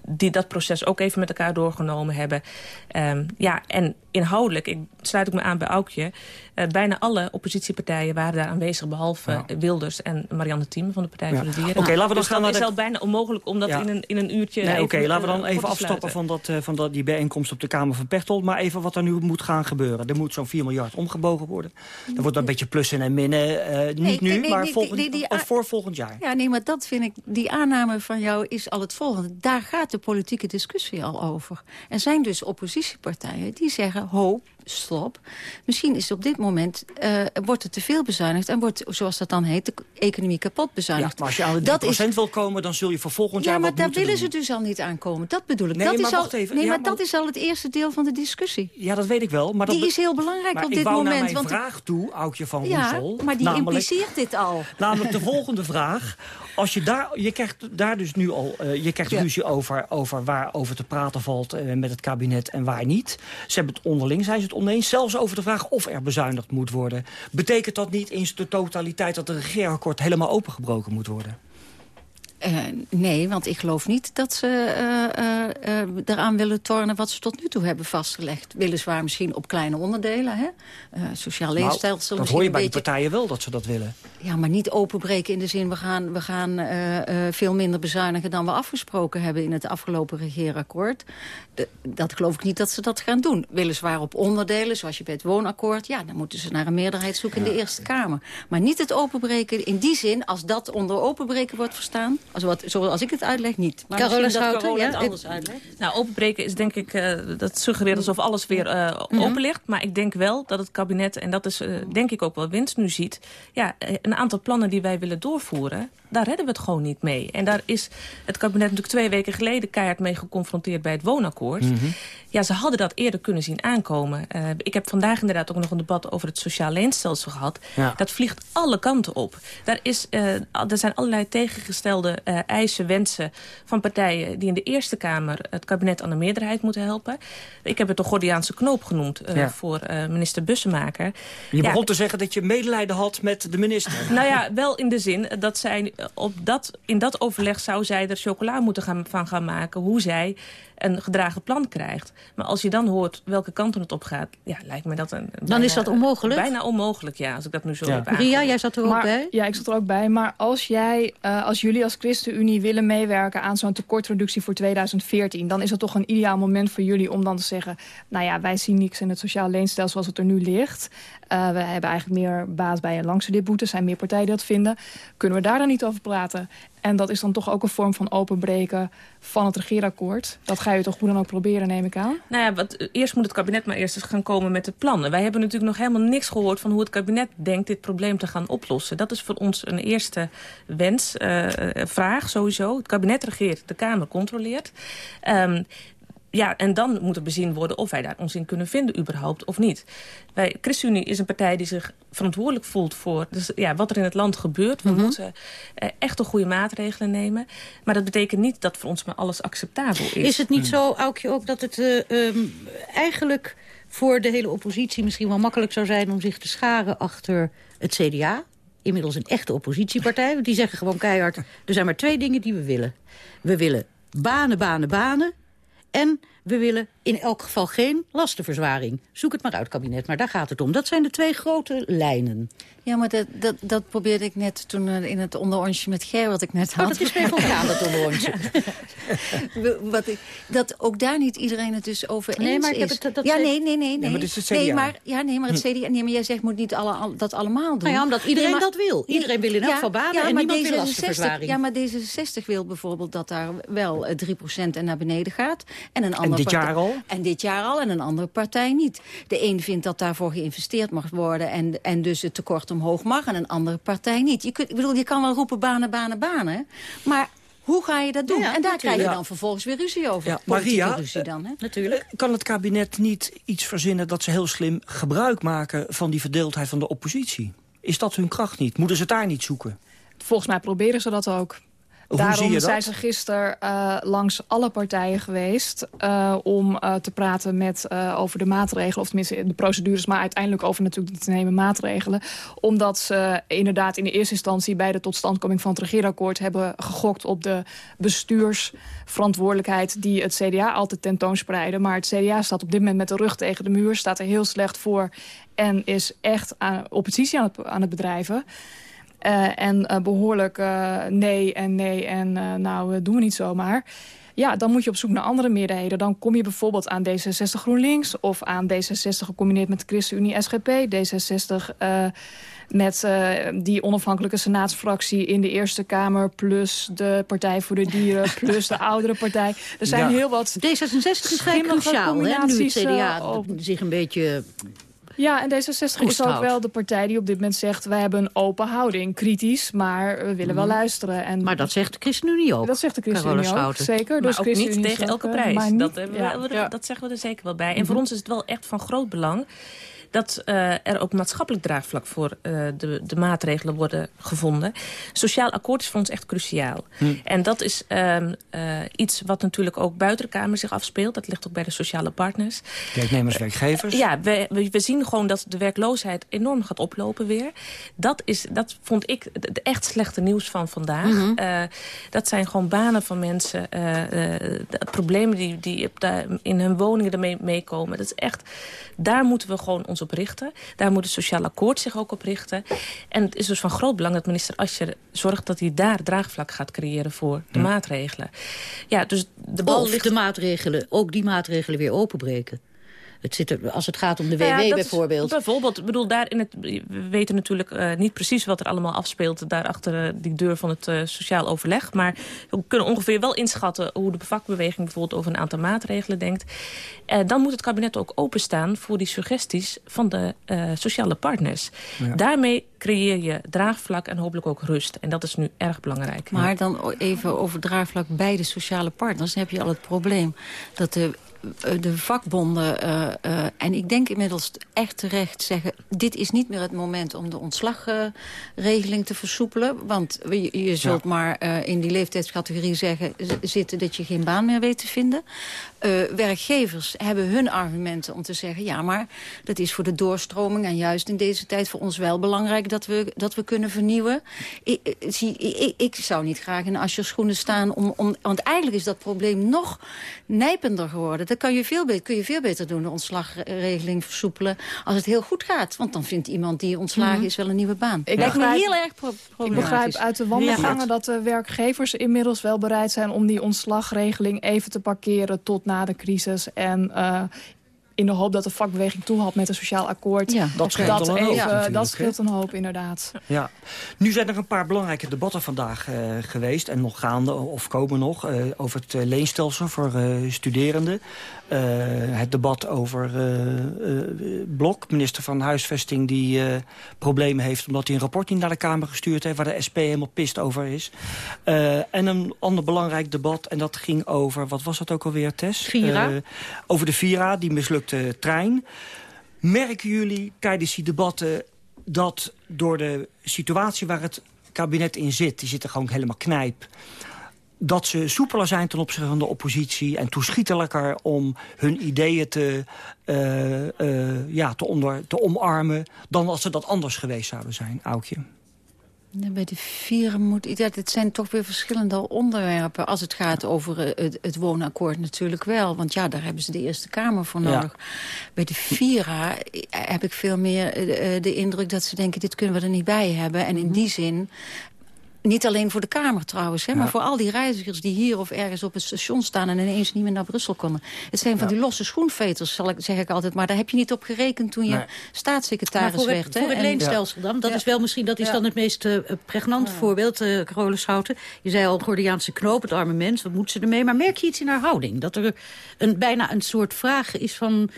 die dat proces ook even met elkaar doorgenomen hebben. Um, ja, en inhoudelijk, ik sluit ik me aan bij Aukje... bijna alle oppositiepartijen waren daar aanwezig... behalve ja. Wilders en Marianne Thieme van de Partij ja. voor de Dieren. Oké, okay, laten we dan dus gaan dan naar is het bijna onmogelijk om dat ja. in, een, in een uurtje... Nee, Oké, okay, laten we dan even afstappen van, dat, van dat, die bijeenkomst op de Kamer van Pechtold. Maar even wat er nu moet gaan gebeuren. Er moet zo'n 4 miljard omgebogen worden. Er wordt een beetje plussen en minnen. Uh, niet nee, nu, nee, maar nee, volgend, die, die, of voor volgend jaar. Ja, nee, maar dat vind ik... Die aanname van jou is al het volgende. Daar gaat de politieke discussie al over. Er zijn dus oppositiepartijen die zeggen... ho, stop. Misschien is op dit moment uh, wordt er te veel bezuinigd... en wordt, zoals dat dan heet, de economie kapot bezuinigd. Ja, maar als je aan de 3% dat is... wil komen, dan zul je voor volgend ja, jaar. Ja, maar daar doen. willen ze dus al niet aankomen. Dat bedoel ik. Nee, dat maar is al, wacht even. Nee, ja, maar, maar dat is al het eerste deel van de discussie. Ja, dat weet ik wel. Maar dat die is heel belangrijk maar op dit moment. Ik wou naar want mijn vraag toe, Aukje van ja, Roesel. maar die namelijk, impliceert dit al. Namelijk de volgende vraag. Als je, daar, je krijgt daar dus nu al uh, je krijgt ja. ruzie over, over waar over te praten valt uh, met het kabinet en waar niet. Ze hebben het onderling, zijn ze het oneens. Zelfs over de vraag of er bezuinigd moet worden. Betekent dat niet in de totaliteit dat de regeerakkoord helemaal opengebroken moet worden? Uh, nee, want ik geloof niet dat ze uh, uh, eraan willen tornen wat ze tot nu toe hebben vastgelegd. Weliswaar misschien op kleine onderdelen, hè? sociaal nou, leenstelsel. Dat hoor je bij beetje... de partijen wel dat ze dat willen. Ja, maar niet openbreken in de zin, we gaan, we gaan veel minder bezuinigen dan we afgesproken hebben in het afgelopen regeerakkoord. De, dat geloof ik niet dat ze dat gaan doen. Weliswaar op onderdelen, zoals je bij het woonakkoord, ja, dan moeten ze naar een meerderheid zoeken in de Eerste Kamer. Maar niet het openbreken in die zin, als dat onder openbreken wordt verstaan, als wat, zoals ik het uitleg, niet. Maar Carola Schouten, ja, het anders uitlegt. Nou, openbreken is denk ik, uh, dat suggereert alsof alles weer uh, open ligt. Maar ik denk wel dat het kabinet, en dat is uh, denk ik ook wel winst nu ziet... ja, een aantal plannen die wij willen doorvoeren daar redden we het gewoon niet mee. En daar is het kabinet natuurlijk twee weken geleden keihard mee geconfronteerd bij het woonakkoord. Mhm. Ja, ze hadden dat eerder kunnen zien aankomen. Uh, ik heb vandaag inderdaad ook nog een debat over het sociaal leenstelsel gehad. Dat vliegt alle kanten op. Daar, is, uh, er zijn allerlei tegengestelde uh, eisen, wensen van partijen... die in de Eerste Kamer het kabinet aan de meerderheid moeten helpen. Ik heb het de Gordiaanse knoop genoemd voor minister Bussemaker. Je begon te zeggen dat je medelijden had met de minister. Nou ja, wel in de zin dat zij op dat, in dat overleg zou zij er chocola moeten gaan, van gaan maken... hoe zij een gedragen plan krijgt. Maar als je dan hoort welke kant het op gaat... ja, lijkt me dat een... Dan is dat onmogelijk? Bijna onmogelijk, ja, als ik dat nu zo heb Ria, jij zat er ook bij? Ja, ik zat er ook bij. Maar als, jij, uh, als jullie als ChristenUnie willen meewerken... aan zo'n tekortreductie voor 2014... dan is dat toch een ideaal moment voor jullie om dan te zeggen... nou ja, wij zien niks in het sociaal leenstelsel zoals het er nu ligt. Uh, we hebben eigenlijk meer baas bij en langs dit Er zijn meer partijen die dat vinden. Kunnen we daar dan niet over praten? En dat is dan toch ook een vorm van openbreken van het regeerakkoord. Dat ga je toch hoe dan ook proberen, neem ik aan? Nou ja, wat, eerst moet het kabinet maar eerst gaan komen met de plannen. Wij hebben natuurlijk nog helemaal niks gehoord van hoe het kabinet denkt dit probleem te gaan oplossen. Dat is voor ons een eerste wens, uh, vraag sowieso. Het kabinet regeert, de Kamer controleert. Um, ja, en dan moet er bezien worden of wij daar ons in kunnen vinden überhaupt of niet. Wij, ChristenUnie is een partij die zich verantwoordelijk voelt voor dus, ja, wat er in het land gebeurt. We mm moeten uh, echt een goede maatregelen nemen. Maar dat betekent niet dat voor ons maar alles acceptabel is. Is het niet mm. zo, Aukje, ook dat het uh, um, eigenlijk voor de hele oppositie misschien wel makkelijk zou zijn... om zich te scharen achter het CDA? Inmiddels een echte oppositiepartij. Want die zeggen gewoon keihard, er zijn maar twee dingen die we willen. We willen banen, banen, banen en we willen in elk geval geen lastenverzwaring. Zoek het maar uit, kabinet, maar daar gaat het om. Dat zijn de twee grote lijnen. Ja, maar dat, dat, dat probeerde ik net toen eh, in het onderontje met Ger, wat ik net had. Oh, dat is PvdA, dat onderontje. wat ik, dat ook daar niet iedereen het dus over eens nee, maar ik heb het, dat ja, nee, nee, nee. nee. maar het is het CDA. Nee, maar, ja, nee, maar het hm. CDA... Nee, maar jij zegt moet niet alle, dat allemaal doen. Nou ja, omdat iedereen nee, maar, dat wil. Iedereen wil in elk geval banen ja, en niemand wil lastenverzwaring. Ja, maar D66 wil bijvoorbeeld dat daar wel 3% eh, en naar beneden gaat. En, een andere en dit jaar al? En dit jaar al en een andere partij niet. De een vindt dat daarvoor geïnvesteerd mag worden... en, en dus het tekort omhoog mag en een andere partij niet. Je, kunt, ik bedoel, je kan wel roepen banen, banen, banen... maar hoe ga je dat doen? en daar krijg je dan vervolgens weer ruzie over. Ja, Maria, ruzie dan, hè? natuurlijk. Eh, kan het kabinet niet iets verzinnen dat ze heel slim gebruik maken... van die verdeeldheid van de oppositie? Is dat hun kracht niet? Moeten ze het daar niet zoeken? Volgens mij proberen ze dat ook. Daarom zijn ze gisteren uh, langs alle partijen geweest... Uh, om uh, te praten met, over de maatregelen... of tenminste de procedures, maar uiteindelijk over natuurlijk te nemen maatregelen. Omdat ze inderdaad in de eerste instantie... bij de totstandkoming van het regeerakkoord... hebben gegokt op de bestuursverantwoordelijkheid... die het CDA altijd tentoonspreiden. Maar het CDA staat op dit moment met de rug tegen de muur... staat er heel slecht voor en is echt aan, oppositie aan het, aan het bedrijven... Uh, en uh, behoorlijk uh, nee en nee en nou, doen we niet zomaar. Ja, dan moet je op zoek naar andere meerderheden. Dan kom je bijvoorbeeld aan D66 GroenLinks... of aan D66 gecombineerd met de ChristenUnie SGP. D66 met die onafhankelijke senaatsfractie in de Eerste Kamer... plus de Partij voor de Dieren, plus de oudere partij. Er zijn heel wat... D66 is vrij cruciaal, hè, nu het CDA zich een beetje ja, en D66 is ook wel de partij die op dit moment zegt... wij hebben een open houding, kritisch, maar we willen wel mhm. luisteren. En maar dat zegt de ChristenUnie ook. Dat zegt de ChristenUnie ook, zeker. Dus maar ook niet tegen elke prijs. dat, dat, zeggen we er zeker wel bij. En voor mhm. ons is het wel echt van groot belang dat uh, er ook maatschappelijk draagvlak voor uh, de, de maatregelen worden gevonden. Sociaal akkoord is voor ons echt cruciaal. Hm. En dat is uh, iets wat natuurlijk ook buiten de Kamer zich afspeelt. Dat ligt ook bij de sociale partners. Werknemers, werkgevers. ja, we, we, we, zien gewoon dat de werkloosheid enorm gaat oplopen weer. Dat, is, dat vond ik het echt slechte nieuws van vandaag. Mm -hmm. dat zijn gewoon banen van mensen. problemen die, die in hun woningen ermee meekomen. Dat is echt, daar moeten we gewoon ons op richten. Daar moet het sociaal akkoord zich ook op richten. En het is dus van groot belang dat minister Ascher zorgt dat hij daar draagvlak gaat creëren voor de maatregelen. Ja, dus de bal of ligt... de maatregelen, ook die maatregelen weer openbreken. Het zit er, als het gaat om de WW nou ja, bijvoorbeeld. bijvoorbeeld, bedoel, daar in het, we weten natuurlijk uh, niet precies wat er allemaal afspeelt... daar achter uh, die deur van het uh, sociaal overleg. Maar we kunnen ongeveer wel inschatten hoe de vakbeweging... bijvoorbeeld over een aantal maatregelen denkt. dan moet het kabinet ook openstaan voor die suggesties van de sociale partners. Ja. Daarmee creëer je draagvlak en hopelijk ook rust. En dat is nu erg belangrijk. Maar dan even over draagvlak bij de sociale partners. Dan heb je al het probleem dat de de vakbonden, uh, uh, en ik denk inmiddels echt terecht zeggen... dit is niet meer het moment om de ontslagregeling te versoepelen. Want je, je zult ja. maar in die leeftijdscategorie zeggen, zitten dat je geen baan meer weet te vinden. Werkgevers hebben hun argumenten om te zeggen... ja, maar dat is voor de doorstroming en juist in deze tijd voor ons wel belangrijk... dat we, dat we kunnen vernieuwen. Ik, zie, ik, ik zou niet graag in Ascher schoenen staan... Om, om, want eigenlijk is dat probleem nog nijpender geworden dat kan je veel beter, kun je veel beter doen, de ontslagregeling versoepelen, als het heel goed gaat. Want dan vindt iemand die ontslagen mm -hmm. is wel een nieuwe baan. Ik Lijkt me heel erg pro Ik begrijp uit de wandelgangen ja. dat de werkgevers inmiddels wel bereid zijn om die ontslagregeling even te parkeren tot na de crisis. En uh, in de hoop dat de vakbeweging toe had met een sociaal akkoord. Ja, dat scheelt dat een hoop. Even, dat scheelt een hoop, inderdaad. Ja. Nu zijn er een paar belangrijke debatten vandaag uh, geweest... en nog gaande, of komen nog, uh, over het uh, leenstelsel voor studerenden. het debat over Blok, minister van Huisvesting... die problemen heeft omdat hij een rapport niet naar de Kamer gestuurd heeft... waar de SP helemaal pist over is. en een ander belangrijk debat, en dat ging over... wat was dat ook alweer, Tess? Vira. over de Vira, die mislukt de trein. Merken jullie tijdens die debatten dat door de situatie waar het kabinet in zit... die zit er gewoon helemaal knijp dat ze soepeler zijn ten opzichte van de oppositie... en toeschietelijker om hun ideeën te, uh, uh, ja, te, onder, te omarmen... dan als ze dat anders geweest zouden zijn, Aukje. Bij de vieren moet... Ja, het zijn toch weer verschillende onderwerpen. Als het gaat over het, het, woonakkoord natuurlijk wel. Want ja, daar hebben ze de Eerste Kamer voor nodig. Ja. Bij de Vira heb ik veel meer de indruk dat ze denken... dit kunnen we er niet bij hebben. En in die zin niet alleen voor de Kamer trouwens, hè, ja. maar voor al die reizigers die hier of ergens op het station staan en ineens niet meer naar Brussel komen. Het zijn van ja. die losse schoenveters, zal ik, zeg ik altijd. Maar daar heb je niet op gerekend toen je nee. staatssecretaris maar voor werd. Het, hè? Voor het leenstelsel dan, dat is wel misschien dat is dan het meest uh, pregnante voorbeeld, uh, Schouten. Je zei al, Gordiaanse knoop, het arme mens, wat moet ze ermee? Maar merk je iets in haar houding? Dat er een, bijna een soort vraag is van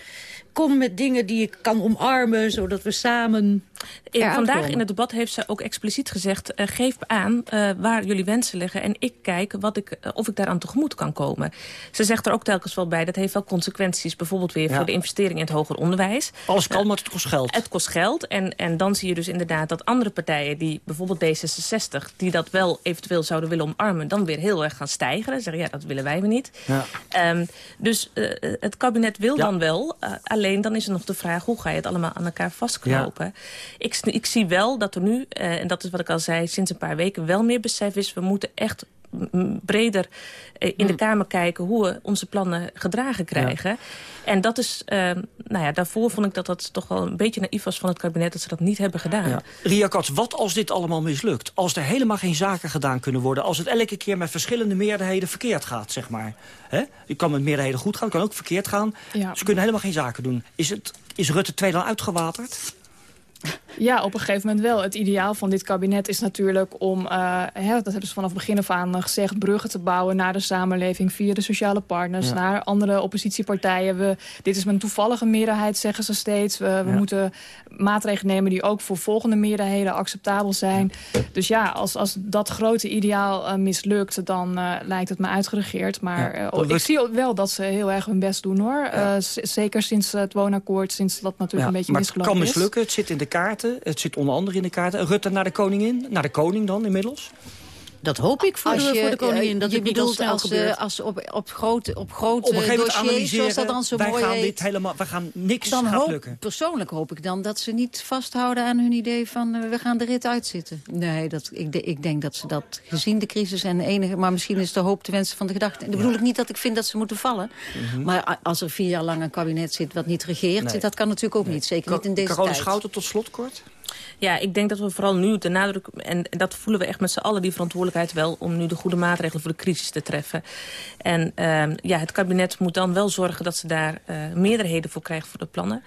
kom met dingen die ik kan omarmen, zodat we samen... In, vandaag in het debat heeft ze ook expliciet gezegd... Uh, geef aan uh, waar jullie wensen liggen en ik kijk wat ik, uh, of ik daaraan tegemoet kan komen. Ze zegt er ook telkens wel bij, dat heeft wel consequenties... bijvoorbeeld weer ja. voor de investering in het hoger onderwijs. Alles kan, maar het kost geld. Het kost geld en, en dan zie je dus inderdaad dat andere partijen... die bijvoorbeeld D66, die dat wel eventueel zouden willen omarmen... dan weer heel erg gaan stijgen. Zeggen, ja, dat willen wij weer niet. Ja. Um, dus het kabinet wil ja. dan wel, alleen dan is er nog de vraag, hoe ga je het allemaal aan elkaar vastknopen? Ja. Ik, ik zie wel dat er nu, uh, en dat is wat ik al zei, sinds een paar weken wel meer besef is. We moeten echt breder uh, in de Kamer kijken hoe we onze plannen gedragen krijgen. Ja. En dat is, uh, nou ja, daarvoor vond ik dat dat toch wel een beetje naïef was van het kabinet dat ze dat niet hebben gedaan. Ja. Ria Katz, wat als dit allemaal mislukt? Als er helemaal geen zaken gedaan kunnen worden, als het elke keer met verschillende meerderheden verkeerd gaat, zeg maar. Hè? Het kan met meerderheden goed gaan, het kan ook verkeerd gaan. Ja. Ze kunnen helemaal geen zaken doen. Is, het, is Rutte 2 dan uitgewaterd? Ja, op een gegeven moment wel. Het ideaal van dit kabinet is natuurlijk om, uh, hè, dat hebben ze vanaf begin af aan gezegd, bruggen te bouwen naar de samenleving via de sociale partners, naar andere oppositiepartijen. We, dit is een toevallige meerderheid, zeggen ze steeds. We, we moeten maatregelen nemen die ook voor volgende meerderheden acceptabel zijn. Dus ja, als, als dat grote ideaal uh, mislukt, dan uh, lijkt het me uitgeregeerd. Maar uh, ik zie wel dat ze heel erg hun best doen hoor. zeker sinds het woonakkoord, sinds dat natuurlijk een beetje misgelopen is. het kan mislukken, het zit in de Het zit onder andere in de kaarten. Rutte naar de koningin, naar de koning dan inmiddels? Dat hoop ik voor, de, voor de koningin, dat het niet al snel als, gebeurt. Als op, op grote, op grote op dossiers, zoals dat dan zo wij mooi gaan heet, Dit helemaal, we gaan niks dan hoop, lukken. Persoonlijk hoop ik dan dat ze niet vasthouden aan hun idee van... Uh, we gaan de rit uitzitten. Nee, dat, ik, de, ik denk dat ze dat gezien de crisis en de enige... maar misschien is de hoop te wensen van de gedachte. Dat bedoel ik niet dat ik vind dat ze moeten vallen. Mm -hmm. Maar als er vier jaar lang een kabinet zit wat niet regeert... Nee. dat kan natuurlijk ook nee. niet, zeker niet in deze Carole tijd. Schouten tot slot kort. Ja, ik denk dat we vooral nu de nadruk... en dat voelen we echt met z'n allen, die verantwoordelijkheid wel... om nu de goede maatregelen voor de crisis te treffen. En uh, ja, het kabinet moet dan wel zorgen dat ze daar uh, meerderheden voor krijgen voor de plannen.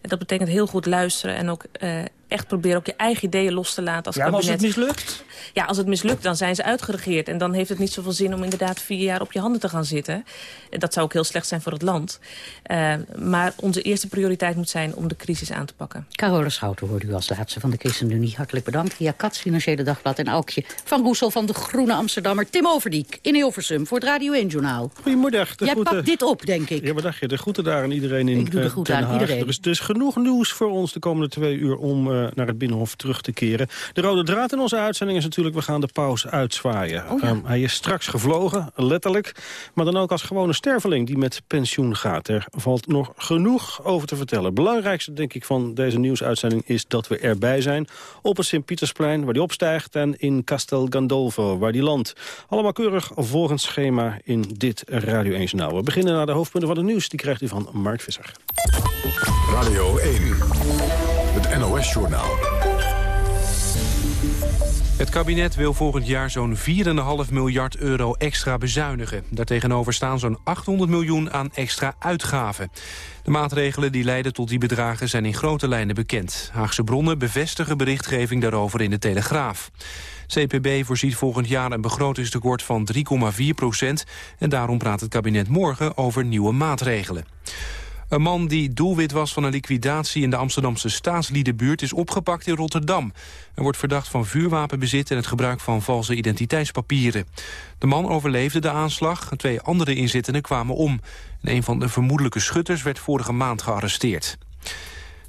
En dat betekent heel goed luisteren en ook uh, echt proberen ook je eigen ideeën los te laten als ja, kabinet. Maar als het mislukt? Ja, als het mislukt, dan zijn ze uitgeregeerd. En dan heeft het niet zoveel zin om inderdaad vier jaar op je handen te gaan zitten. Dat zou ook heel slecht zijn voor het land. Uh, maar onze eerste prioriteit moet zijn om de crisis aan te pakken. Carole Schouten hoorde u als laatste van de ChristenUnie. Hartelijk bedankt via Kats, Financiële Dagblad en Aukje. Van Roesel van de Groene Amsterdammer. Tim Overdiek in Hilversum voor het Radio 1 Journaal. Goedemiddag. Jij groeten... pakt dit op, denk ik. Ja, wat dacht je? De groeten daar aan iedereen in Ik doe de groeten Den aan iedereen. Er is dus genoeg nieuws voor ons de komende twee uur om uh, naar het Binnenhof terug te keren. De rode draad in onze uitzending is natuurlijk, we gaan de paus uitzwaaien. Oh ja. um, hij is straks gevlogen, letterlijk. Maar dan ook als gewone sterveling die met pensioen gaat. Er valt nog genoeg over te vertellen. Het belangrijkste, denk ik, van deze nieuwsuitzending is dat we erbij zijn. Op het Sint-Pietersplein, waar die opstijgt. En in Castel Gandolfo, waar die landt. Allemaal keurig volgens schema in dit Radio 1 Journaal. We beginnen naar de hoofdpunten van het nieuws. Die krijgt u van Mark Visser. Radio 1, het NOS-journaal. Het kabinet wil volgend jaar zo'n 4,5 miljard euro extra bezuinigen. Daartegenover staan zo'n 800 miljoen aan extra uitgaven. De maatregelen die leiden tot die bedragen zijn in grote lijnen bekend. Haagse bronnen bevestigen berichtgeving daarover in de Telegraaf. CPB voorziet volgend jaar een begrotingstekort van 3,4 procent... en daarom praat het kabinet morgen over nieuwe maatregelen. Een man die doelwit was van een liquidatie in de Amsterdamse staatsliedenbuurt is opgepakt in Rotterdam. Er wordt verdacht van vuurwapenbezit en het gebruik van valse identiteitspapieren. De man overleefde de aanslag, twee andere inzittenden kwamen om. En een van de vermoedelijke schutters werd vorige maand gearresteerd.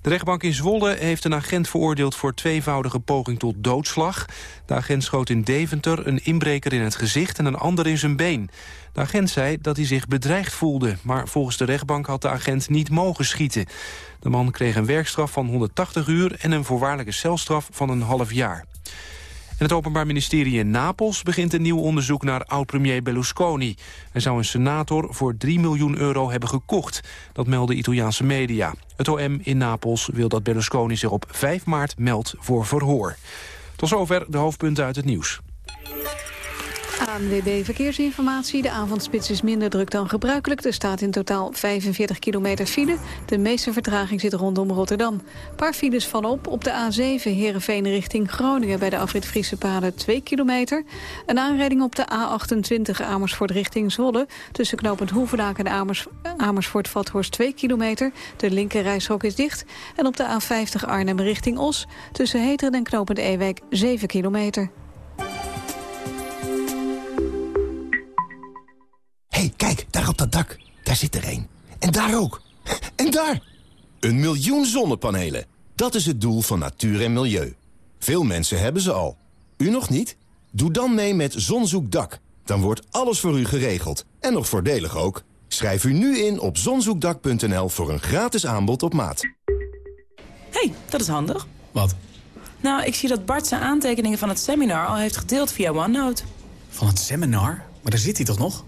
De rechtbank in Zwolle heeft een agent veroordeeld voor tweevoudige poging tot doodslag. De agent schoot in Deventer een inbreker in het gezicht en een ander in zijn been. De agent zei dat hij zich bedreigd voelde, maar volgens de rechtbank had de agent niet mogen schieten. De man kreeg een werkstraf van 180 uur en een voorwaardelijke celstraf van een half jaar. En het Openbaar Ministerie in Napels begint een nieuw onderzoek naar oud-premier Berlusconi. Hij zou een senator voor 3 miljoen euro hebben gekocht. Dat melden Italiaanse media. Het OM in Napels wil dat Berlusconi zich op 5 maart meldt voor verhoor. Tot zover de hoofdpunten uit het nieuws. ANWB Verkeersinformatie. De avondspits is minder druk dan gebruikelijk. Er staat in totaal 45 kilometer file. De meeste vertraging zit rondom Rotterdam. Een paar files vallen op. Op de A7 Heerenveen richting Groningen... bij de afrit Friese Paden 2 kilometer. Een aanrijding op de A28 Amersfoort richting Zwolle. Tussen knooppunt Hoevendaak en Amers, Amersfoort-Vathorst 2 kilometer. De linker reishok is dicht. En op de A50 Arnhem richting Os. Tussen Heteren en knooppunt Ewijk 7 kilometer. Hey, kijk, daar op dat dak. Daar zit er één. En daar ook. En daar! Een miljoen zonnepanelen. Dat is het doel van natuur en milieu. Veel mensen hebben ze al. U nog niet? Doe dan mee met Zonzoekdak. Dan wordt alles voor u geregeld. En nog voordelig ook. Schrijf u nu in op zonzoekdak.nl voor een gratis aanbod op maat. hey, dat is handig. Wat? Nou, ik zie dat Bart zijn aantekeningen van het seminar al heeft gedeeld via OneNote. Van het seminar? Maar daar zit hij toch nog?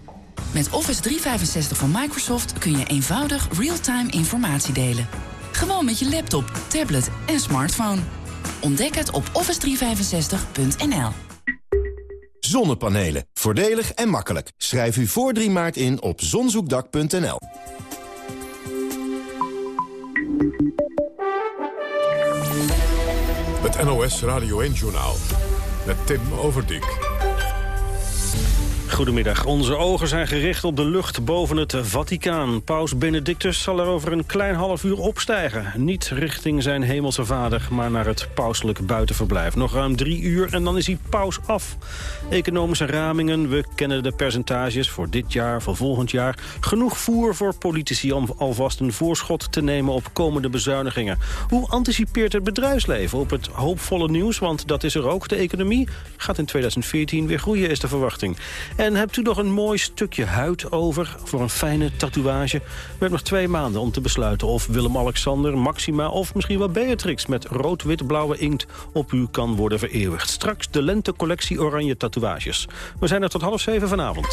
Met Office 365 van Microsoft kun je eenvoudig real-time informatie delen. Gewoon met je laptop, tablet en smartphone. Ontdek het op office365.nl. Zonnepanelen. Voordelig en makkelijk. Schrijf u voor 3 maart in op zonzoekdak.nl. Het NOS Radio 1-journaal met Tim Overdijk. Goedemiddag. Onze ogen zijn gericht op de lucht boven het Vaticaan. Paus Benedictus zal er over een klein half uur opstijgen. Niet richting zijn hemelse vader, maar naar het pauselijk buitenverblijf. Nog ruim drie uur en dan is hij paus af. Economische ramingen, we kennen de percentages voor dit jaar, voor volgend jaar. Genoeg voer voor politici om alvast een voorschot te nemen op komende bezuinigingen. Hoe anticipeert het bedrijfsleven op het hoopvolle nieuws? Want dat is er ook. De economie gaat in 2014 weer groeien, is de verwachting. En hebt u nog een mooi stukje huid over voor een fijne tatoeage? We hebben nog twee maanden om te besluiten of Willem-Alexander, Maxima... of misschien wel Beatrix met rood-wit-blauwe inkt op u kan worden vereeuwigd. Straks de lentecollectie oranje tatoeages. We zijn er tot half zeven vanavond.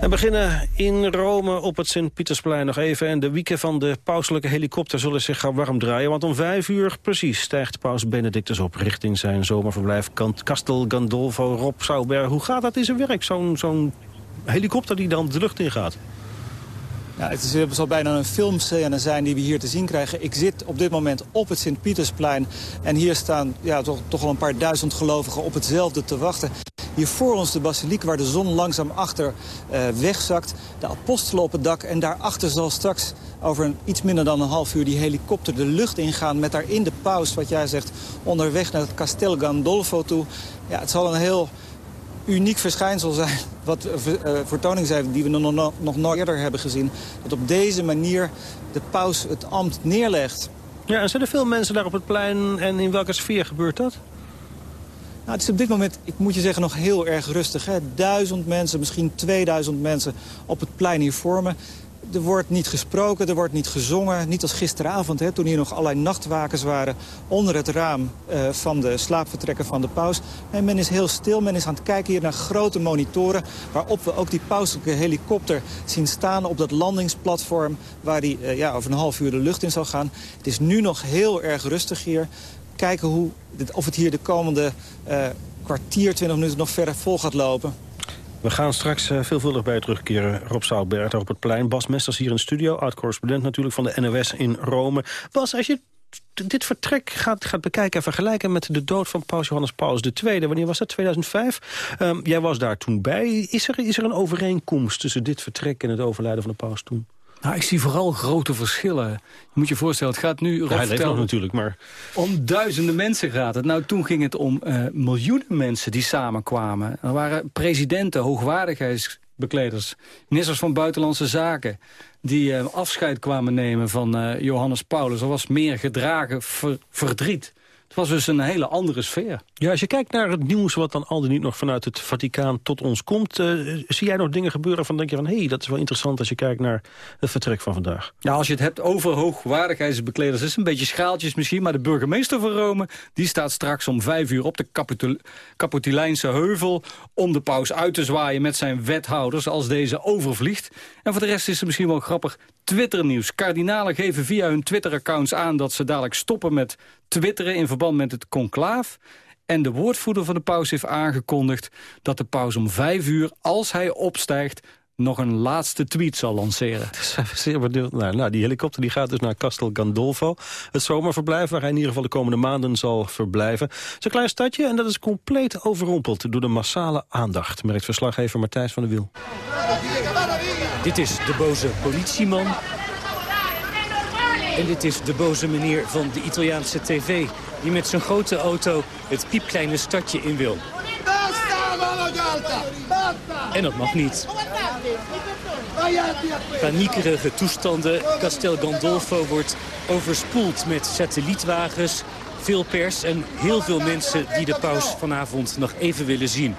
We beginnen in Rome op het Sint-Pietersplein nog even. En de wieken van de pauselijke helikopter zullen zich gaan warm draaien. Want om vijf uur precies stijgt paus Benedictus op... richting zijn zomerverblijf Castel Gandolfo, Rob Sauber. Hoe gaat dat in zijn werk, zo'n zo'n helikopter die dan de lucht ingaat? Het is, zal bijna een filmscène zijn die we hier te zien krijgen. Ik zit op dit moment op het Sint-Pietersplein. En hier staan ja, toch, toch al een paar duizend gelovigen op hetzelfde te wachten. Hier voor ons de basiliek waar de zon langzaam achter uh, wegzakt. De apostelen op het dak. En daarachter zal straks over iets minder dan een half uur die helikopter de lucht ingaan. Met daarin de paus, wat jij zegt, onderweg naar het Castel Gandolfo toe. Ja, het zal een heel uniek verschijnsel zijn. Wat uh, vertoning zijn die we nog, nog, nog nooit eerder hebben gezien. Dat op deze manier de paus het ambt neerlegt. Ja, en zijn er veel mensen daar op het plein en in welke sfeer gebeurt dat? Nou, het is op dit moment, ik moet je zeggen, nog heel erg rustig. Hè? Duizend mensen, misschien 2000 mensen op het plein hier vormen. Er wordt niet gesproken, er wordt niet gezongen. Niet als gisteravond, hè, toen hier nog allerlei nachtwakens waren... onder het raam uh, van de slaapvertrekker van de paus. En men is heel stil, men is aan het kijken hier naar grote monitoren... waarop we ook die pauselijke helikopter zien staan op dat landingsplatform... waar die uh, ja, over een half uur de lucht in zal gaan. Het is nu nog heel erg rustig hier kijken hoe, of het hier de komende uh, kwartier, 20 minuten nog verder vol gaat lopen. We gaan straks uh, veelvuldig bij terugkeren. Rob Zoutberg op het plein. Bas Mesters hier in studio. Oud-correspondent natuurlijk van de NOS in Rome. Bas, als je dit vertrek gaat, gaat bekijken en vergelijken met de dood van Paus Johannes Paulus II. Wanneer was dat? 2005? Um, jij was daar toen bij. Is er, is er een overeenkomst tussen dit vertrek en het overlijden van de paus toen? Nou, ik zie vooral grote verschillen. Je moet je voorstellen, het gaat nu... Ja, hij leeft nog natuurlijk, maar... Om duizenden mensen gaat het. Nou, toen ging het om uh, miljoenen mensen die samenkwamen. Er waren presidenten, hoogwaardigheidsbekleders... ministers van Buitenlandse Zaken... die uh, afscheid kwamen nemen van uh, Johannes Paulus. Er was meer gedragen ver verdriet. Was dus een hele andere sfeer. Ja, als je kijkt naar het nieuws wat dan al die niet nog vanuit het Vaticaan tot ons komt... Uh, zie jij nog dingen gebeuren van denk je van... hé, hey, dat is wel interessant als je kijkt naar het vertrek van vandaag. Ja, als je het hebt over hoogwaardigheidsbekleders... is een beetje schaaltjes misschien, maar de burgemeester van Rome... die staat straks om vijf uur op de Capitul Capitolijnse heuvel... om de paus uit te zwaaien met zijn wethouders als deze overvliegt. En voor de rest is het misschien wel grappig Twitternieuws. Kardinalen geven via hun Twitter-accounts aan dat ze dadelijk stoppen met twitteren... in verband met het conclaaf. En de woordvoerder van de paus heeft aangekondigd dat de paus om vijf uur, als hij opstijgt nog een laatste tweet zal lanceren. Zeer benieuwd. Nou, nou, die helikopter die gaat dus naar Castel Gandolfo. Het zomerverblijf waar hij in ieder geval de komende maanden zal verblijven. Het is een klein stadje en dat is compleet overrompeld door de massale aandacht. Merkt verslaggever Matthijs van der Wiel. Dit is de boze politieman. En dit is de boze meneer van de Italiaanse tv... die met zijn grote auto het piepkleine stadje in wil. En dat mag niet. Paniekerige toestanden. Castel Gandolfo wordt overspoeld met satellietwagens, veel pers en heel veel mensen die de paus vanavond nog even willen zien.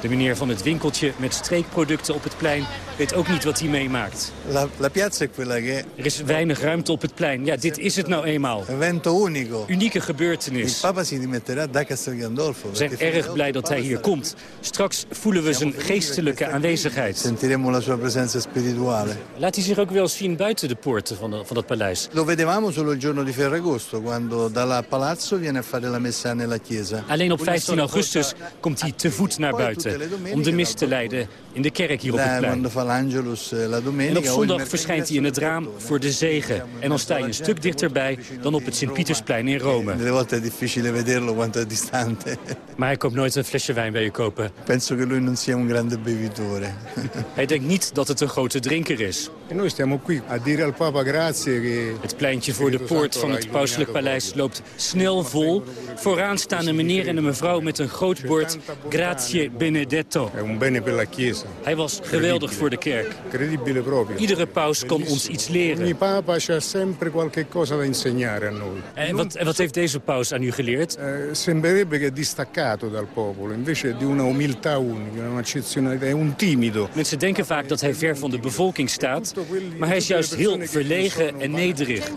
De meneer van het winkeltje met streekproducten op het plein weet ook niet wat hij meemaakt. La, la piazza è quella che... Er is weinig ruimte op het plein. Ja, dit is het nou eenmaal. Evento unico. Unieke gebeurtenis. Papa si dimetterà da Castel Gandolfo. We zijn erg blij dat hij hier komt. Straks voelen we zijn geestelijke aanwezigheid. Sentiremo la sua presenza spirituale. Laat hij zich ook wel eens zien buiten de poorten van, de, van dat paleis. Lo vedevamo solo il giorno di Ferragosto, quando dalla palazzo viene a fare la messa nella chiesa. Alleen op 15 augustus komt hij te voet naar buiten om de mis te leiden in de kerk hier op het plein. l'Angelus la domenica. En op zondag verschijnt hij in het raam voor de zegen. En dan sta je een stuk dichterbij dan op het Sint-Pietersplein in Rome. Delle volte è difficile vederlo quanto è distante. Maar hij komt nooit een flesje wijn bij je kopen. Penso che lui non sia un grande bevitore. Hij denkt niet dat het een grote drinker is. E noi stiamo qui a dire al Papa grazie che... Het pleintje voor de poort van het pauselijk paleis loopt snel vol. Vooraan staan een meneer en een mevrouw met een groot bord Grazie Benedetto. È un bene per la Chiesa. Hij was geweldig voor de kerk. Credibile proprio. Iedere paus kon ons iets leren. Ogni papa c'ha sempre qualche cosa da insegnare a noi. En wat, en wat heeft deze paus aan u geleerd? Eh, sembrerebbe che è distaccato dal popolo, invece di una umiltà unica, un'eccezionalità, è un timido. Mensen denken vaak dat hij ver van de bevolking staat, maar hij is juist heel verlegen en nederig.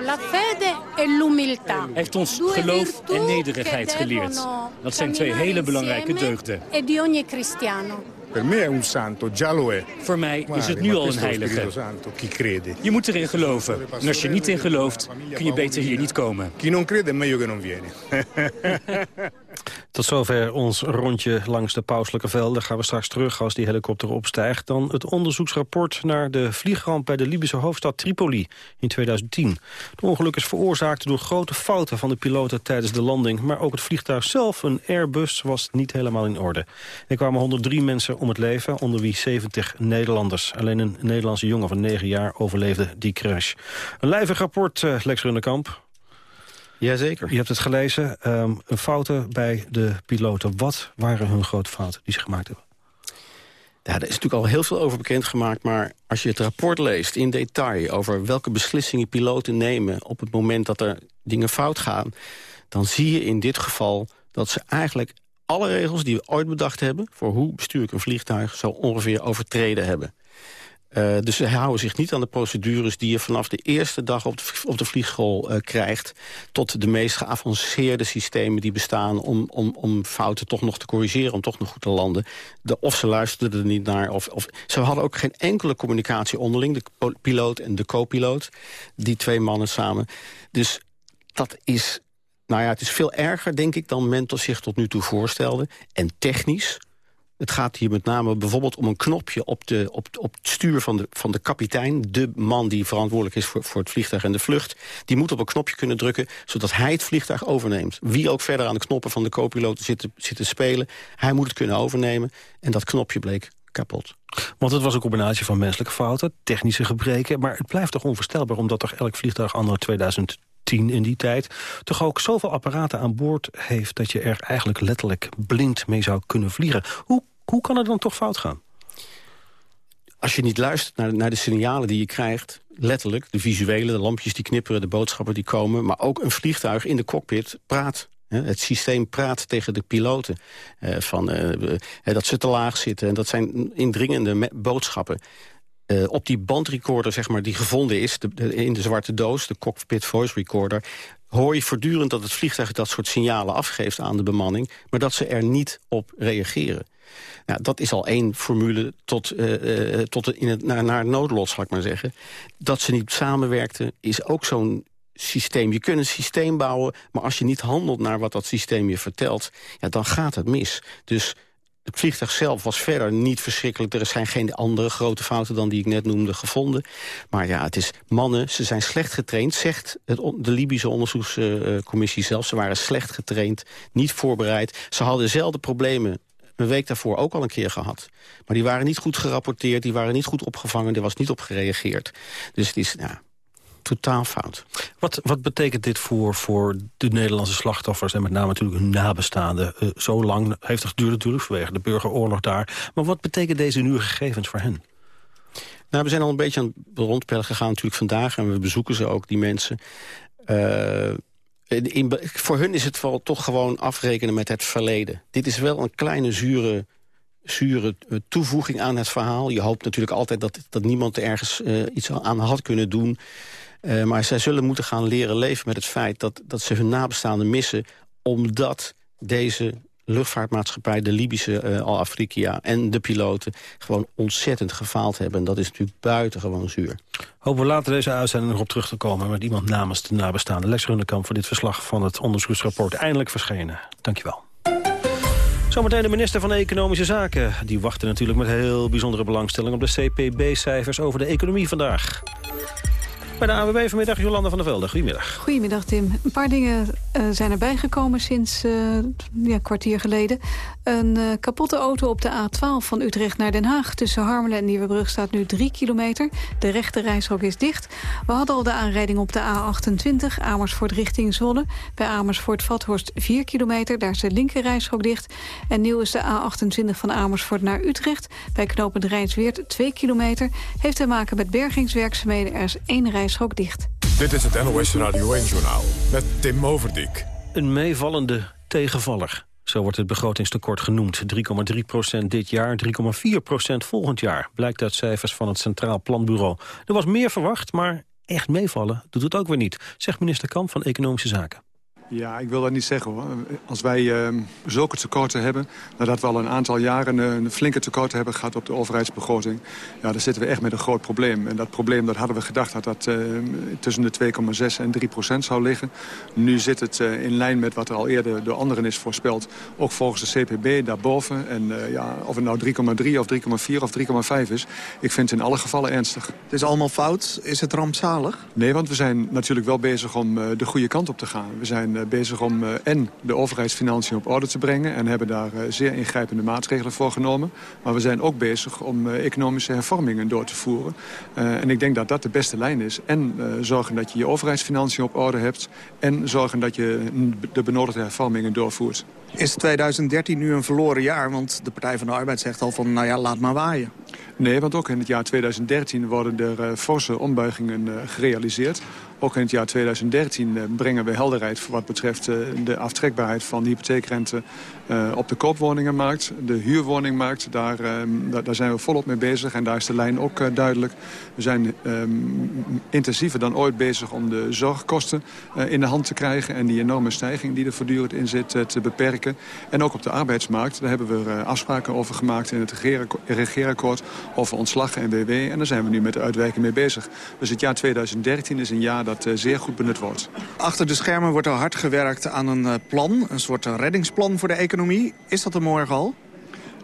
la fede e l'umiltà. Hij heeft ons geloof en nederigheid geleerd. Dat zijn twee hele belangrijke deugden. E di ogni cristiano. Per me è un santo, già lo è. Voor mij is het nu al een heilige. Santo, chi crede. Je moet erin geloven. En als je niet in gelooft, kun je beter hier niet komen. Chi non crede è meglio che non viene. Tot zover ons rondje langs de pauselijke velden. Gaan we straks terug als die helikopter opstijgt. Dan het onderzoeksrapport naar de vliegramp bij de Libische hoofdstad Tripoli in 2010. Het ongeluk is veroorzaakt door grote fouten van de piloten tijdens de landing. Maar ook het vliegtuig zelf, een Airbus, was niet helemaal in orde. Er kwamen 103 mensen om het leven, onder wie 70 Nederlanders. Alleen een Nederlandse jongen van 9 jaar overleefde die crash. Een lijvig rapport, uh, Lex Runnekamp. Jazeker. Je hebt het gelezen. Um, fouten bij de piloten. Wat waren hun grote fouten die ze gemaakt hebben? Ja, er is natuurlijk al heel veel over bekendgemaakt... maar als je het rapport leest in detail... over welke beslissingen piloten nemen... op het moment dat er dingen fout gaan... dan zie je in dit geval dat ze eigenlijk alle regels die we ooit bedacht hebben... voor hoe bestuur ik een vliegtuig zo ongeveer overtreden hebben. Uh, dus ze houden zich niet aan de procedures die je vanaf de eerste dag op de, op de vliegschool uh, krijgt... tot de meest geavanceerde systemen die bestaan om, om, om fouten toch nog te corrigeren... om toch nog goed te landen. De, of ze luisterden er niet naar. Of, of, ze hadden ook geen enkele communicatie onderling, de piloot en de co-piloot. Die twee mannen samen. Dus dat is... Nou ja, het is veel erger, denk ik, dan Mentos zich tot nu toe voorstelde. En technisch het gaat hier met name bijvoorbeeld om een knopje op, de, op, op het stuur van de, van de kapitein. De man die verantwoordelijk is voor, voor het vliegtuig en de vlucht. Die moet op een knopje kunnen drukken, zodat hij het vliegtuig overneemt. Wie ook verder aan de knoppen van de co-piloten zit, zit te spelen. Hij moet het kunnen overnemen. En dat knopje bleek kapot. Want het was een combinatie van menselijke fouten, technische gebreken... maar het blijft toch onvoorstelbaar omdat toch elk vliegtuig anno 2010 in die tijd... toch ook zoveel apparaten aan boord heeft... dat je er eigenlijk letterlijk blind mee zou kunnen vliegen. Hoe, hoe kan het dan toch fout gaan? Als je niet luistert naar, naar de signalen die je krijgt... letterlijk, de visuele, de lampjes die knipperen, de boodschappen die komen... maar ook een vliegtuig in de cockpit praat het systeem praat tegen de piloten uh, van, uh, dat ze te laag zitten. En dat zijn indringende boodschappen. Uh, op die bandrecorder zeg maar, die gevonden is, in de zwarte doos... de cockpit voice recorder... hoor je voortdurend dat het vliegtuig dat soort signalen afgeeft aan de bemanning... maar dat ze er niet op reageren. Nou, dat is al één formule tot, uh, uh, tot in het, naar, naar noodlot, zal ik maar zeggen. Dat ze niet samenwerkten is ook zo'n systeem. Je kunt een systeem bouwen, maar als je niet handelt naar wat dat systeem je vertelt... Ja, dan gaat het mis. Dus het vliegtuig zelf was verder niet verschrikkelijk. Er zijn geen andere grote fouten dan die ik net noemde gevonden. Maar ja, het is mannen, ze zijn slecht getraind, zegt het, de Libische onderzoekscommissie zelf. Ze waren slecht getraind, niet voorbereid. Ze hadden dezelfde problemen een week daarvoor ook al een keer gehad. Maar die waren niet goed gerapporteerd, die waren niet goed opgevangen... er was niet op gereageerd. Dus het is, ja, totaal fout. Wat, wat betekent dit voor, voor de Nederlandse slachtoffers... en met name natuurlijk hun nabestaanden? Uh, zo lang heeft het geduurd natuurlijk vanwege de burgeroorlog daar. Maar wat betekent deze nieuwe gegevens voor hen? Nou, we zijn al een beetje aan het rondpellen gegaan natuurlijk vandaag... en we bezoeken ze ook, die mensen... Uh, in, voor hun is het wel toch gewoon afrekenen met het verleden. Dit is wel een kleine zure zure toevoeging aan het verhaal. Je hoopt natuurlijk altijd dat, dat niemand ergens uh, iets aan had kunnen doen. Maar zij zullen moeten gaan leren leven met het feit... dat, dat ze hun nabestaanden missen... omdat deze luchtvaartmaatschappij, de Libische uh, Al-Afrika... en de piloten gewoon ontzettend gefaald hebben. En dat is natuurlijk buitengewoon zuur. Hopen we later deze uitzending nog op terug te komen... met iemand namens de nabestaanden. Lex Rundekamp voor dit verslag van het onderzoeksrapport eindelijk verschenen. Dankjewel. Zometeen de minister van Economische Zaken. Die wachten natuurlijk met heel bijzondere belangstelling... op de CPB-cijfers over de economie vandaag. Bij de AWB vanmiddag Jolanda van der Velde. Goedemiddag. Goedemiddag Tim. Een paar dingen uh, zijn erbij gekomen sinds uh, ja, een kwartier geleden. Een uh, kapotte auto op de A12 van Utrecht naar Den Haag. Tussen Harmelen en Nieuwebrug staat nu 3 kilometer. De rechte reishok is dicht. We hadden al de aanrijding op de A28 Amersfoort richting Zwolle. Bij Amersfoort-Vathorst 4 kilometer. Daar is de linker reishok dicht. En nieuw is de A28 van Amersfoort naar Utrecht. Bij knooppunt Rijnsweert 2 kilometer. Heeft te maken met bergingswerkzaamheden. Er is één reishok dicht. Dit is het NOS Radio 1-journaal met Tim Overdijk. Een meevallende tegenvaller. Zo wordt het begrotingstekort genoemd. 3,3 procent dit jaar, 3,4 procent volgend jaar. Blijkt uit cijfers van het Centraal Planbureau. Er was meer verwacht, maar echt meevallen doet het ook weer niet. Zegt minister Kamp van Economische Zaken. Ja, ik wil dat niet zeggen hoor. Als wij uh, zulke tekorten hebben, nadat we al een aantal jaren een flinke tekort hebben gehad op de overheidsbegroting, ja, dan zitten we echt met een groot probleem. En dat probleem, dat hadden we gedacht dat dat uh, tussen de 2,6 en 3 procent zou liggen. Nu zit het uh, in lijn met wat er al eerder door anderen is voorspeld, ook volgens de CPB daarboven. En ja, of het nou 3,3 of 3,4 of 3,5 is, ik vind het in alle gevallen ernstig. Het is allemaal fout. Is het rampzalig? Nee, want we zijn natuurlijk wel bezig om de goede kant op te gaan. We zijn bezig om uh, en de overheidsfinanciën op orde te brengen... en hebben daar uh, zeer ingrijpende maatregelen voor genomen. Maar we zijn ook bezig om economische hervormingen door te voeren. en ik denk dat dat de beste lijn is. En zorgen dat je je overheidsfinanciën op orde hebt... en zorgen dat je de benodigde hervormingen doorvoert. Is 2013 nu een verloren jaar? Want de Partij van de Arbeid zegt al van, nou ja, laat maar waaien. Nee, want ook in het jaar 2013 worden er uh, forse ombuigingen uh, gerealiseerd. Ook in het jaar 2013 uh, brengen we helderheid voor wat betreft de aftrekbaarheid van de hypotheekrente op de koopwoningenmarkt. De huurwoningmarkt, daar, daar, daar, zijn we volop mee bezig en daar is de lijn ook duidelijk. We zijn um, intensiever dan ooit bezig om de zorgkosten in de hand te krijgen en die enorme stijging die er voortdurend in zit te beperken. En ook op de arbeidsmarkt, daar hebben we afspraken over gemaakt in het regeerakkoord over ontslag en WW. En daar zijn we nu met de uitwerking mee bezig. Dus het jaar 2013 is een jaar dat uh, zeer goed benut wordt. Achter de schermen wordt er hard gewerkt aan een uh, plan. Een soort reddingsplan voor de economie. Is dat er morgen al?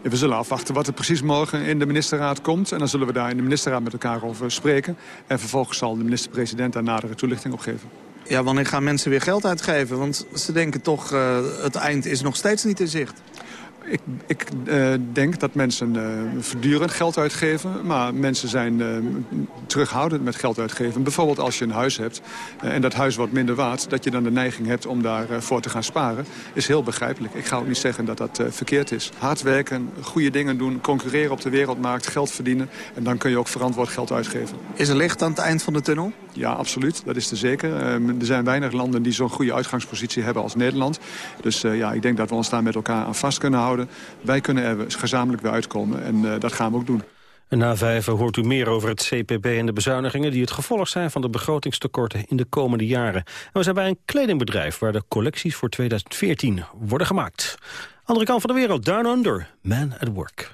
We zullen afwachten wat er precies morgen in de ministerraad komt. En dan zullen we daar in de ministerraad met elkaar over spreken. En vervolgens zal de minister-president daar nadere toelichting op geven. Ja, wanneer gaan mensen weer geld uitgeven? Want ze denken toch, uh, het eind is nog steeds niet in zicht. Ik, uh, denk dat mensen uh, voortdurend geld uitgeven. Maar mensen zijn uh, terughoudend met geld uitgeven. Bijvoorbeeld als je een huis hebt en dat huis wordt minder waard... dat je dan de neiging hebt om daarvoor voor te gaan sparen. Is heel begrijpelijk. Ik ga ook niet zeggen dat dat verkeerd is. Hard werken, goede dingen doen, concurreren op de wereldmarkt... geld verdienen en dan kun je ook verantwoord geld uitgeven. Is er licht aan het eind van de tunnel? Ja, absoluut. Dat is er zeker. er zijn weinig landen die zo'n goede uitgangspositie hebben als Nederland. Dus ja, ik denk dat we ons daar met elkaar aan vast kunnen houden. Wij kunnen er gezamenlijk weer uitkomen en uh, dat gaan we ook doen. En na vijf hoort u meer over het CPB en de bezuinigingen... die het gevolg zijn van de begrotingstekorten in de komende jaren. En we zijn bij een kledingbedrijf waar de collecties voor 2014 worden gemaakt. Andere kant van de wereld, Down Under, Man at Work.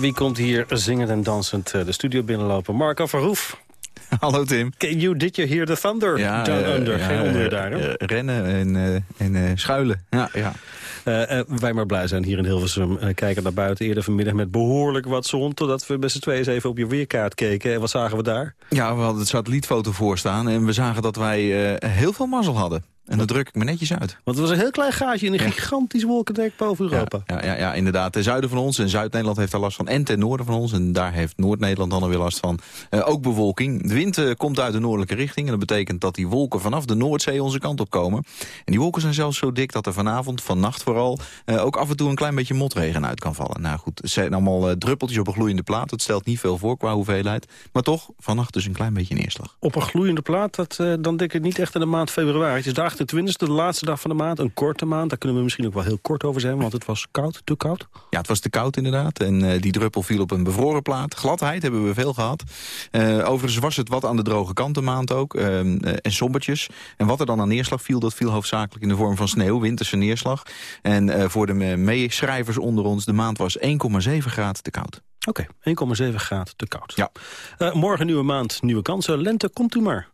wie komt hier zingend en dansend uh, de studio binnenlopen? Marco Verhoef. Hallo Tim. Can you, did you hear the thunder ja, down uh, under? Ja, Geen onder daar, hè? rennen en, en schuilen. Ja, ja. Wij maar blij zijn hier in Hilversum. Kijken naar buiten eerder vanmiddag met behoorlijk wat zon... totdat we met z'n tweeën eens even op je weerkaart keken. En wat zagen we daar? Ja, we hadden het satellietfoto voor staan... en we zagen dat wij heel veel mazzel hadden. En dan druk ik me netjes uit. Want het was een heel klein gaatje in een ja. gigantisch wolkendek boven Europa. Ja, ja, ja, inderdaad. Ten zuiden van ons en Zuid-Nederland heeft daar last van. En ten noorden van ons. En daar heeft Noord-Nederland dan weer last van. Uh, ook bewolking. De wind uh, komt uit de noordelijke richting. En dat betekent dat die wolken vanaf de Noordzee onze kant op komen. En die wolken zijn zelfs zo dik dat er vanavond, vannacht vooral... Uh, ook af en toe een klein beetje motregen uit kan vallen. Nou goed, het zijn allemaal druppeltjes op een gloeiende plaat. Dat stelt niet veel voor qua hoeveelheid. Maar toch, vannacht dus een klein beetje neerslag. Op een gloeiende plaat, dat, dan denk ik niet echt in de maand februari. Het is de 28e, de laatste dag van de maand, een korte maand. Daar kunnen we misschien ook wel heel kort over zijn, want het was koud, te koud. Ja, het was te koud inderdaad. En uh, die druppel viel op een bevroren plaat. Gladheid hebben we veel gehad. Uh, overigens was het wat aan de droge kant de maand ook. Uh, en sombertjes. En wat er dan aan neerslag viel, dat viel hoofdzakelijk in de vorm van sneeuw, winterse neerslag. En voor de meeschrijvers onder ons, de maand was 1,7 graden te koud. Oké, okay, 1,7 graden te koud. Ja. morgen nieuwe maand, nieuwe kansen. Lente, komt u maar.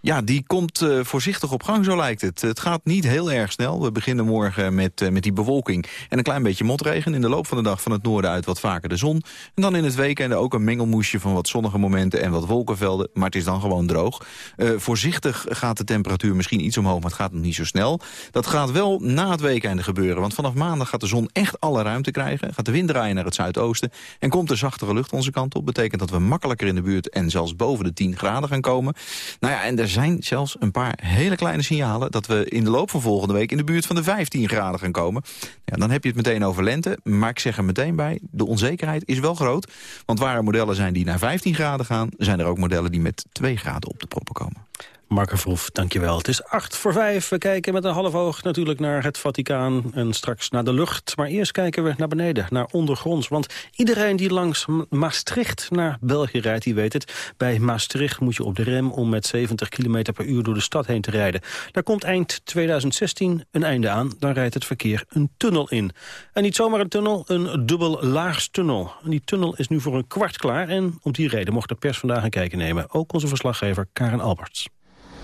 Ja, die komt uh, voorzichtig op gang, zo lijkt het. Het gaat niet heel erg snel. We beginnen morgen met, uh, met die bewolking en een klein beetje motregen. In de loop van de dag van het noorden uit wat vaker de zon. En dan in het weekende ook een mengelmoesje van wat zonnige momenten en wat wolkenvelden. Maar het is dan gewoon droog. Uh, voorzichtig gaat de temperatuur misschien iets omhoog, maar het gaat nog niet zo snel. Dat gaat wel na het weekende gebeuren. Want vanaf maandag gaat de zon echt alle ruimte krijgen. Gaat de wind draaien naar het zuidoosten. En komt er zachtere lucht onze kant op. Betekent dat we makkelijker in de buurt en zelfs boven de 10 graden gaan komen. Nou ja, en er zijn zelfs een paar hele kleine signalen... dat we in de loop van volgende week in de buurt van de 15 graden gaan komen. Dan heb je het meteen over lente. Maar ik zeg er meteen bij, de onzekerheid is wel groot. Want waar er modellen zijn die naar 15 graden gaan... zijn er ook modellen die met 2 graden op de proppen komen. Marco Verhoef, dankjewel. Het is acht voor vijf. We kijken met een half oog natuurlijk naar het Vaticaan en straks naar de lucht. Maar eerst kijken we naar beneden, naar ondergronds. Want iedereen die langs Maastricht naar België rijdt, die weet het. Bij Maastricht moet je op de rem om met 70 km per uur door de stad heen te rijden. Daar komt eind 2016 een einde aan. Dan rijdt het verkeer een tunnel in. En niet zomaar een tunnel, een dubbel laagstunnel. En die tunnel is nu voor een kwart klaar. En om die reden mocht de pers vandaag een kijken nemen. Ook onze verslaggever Karen Alberts.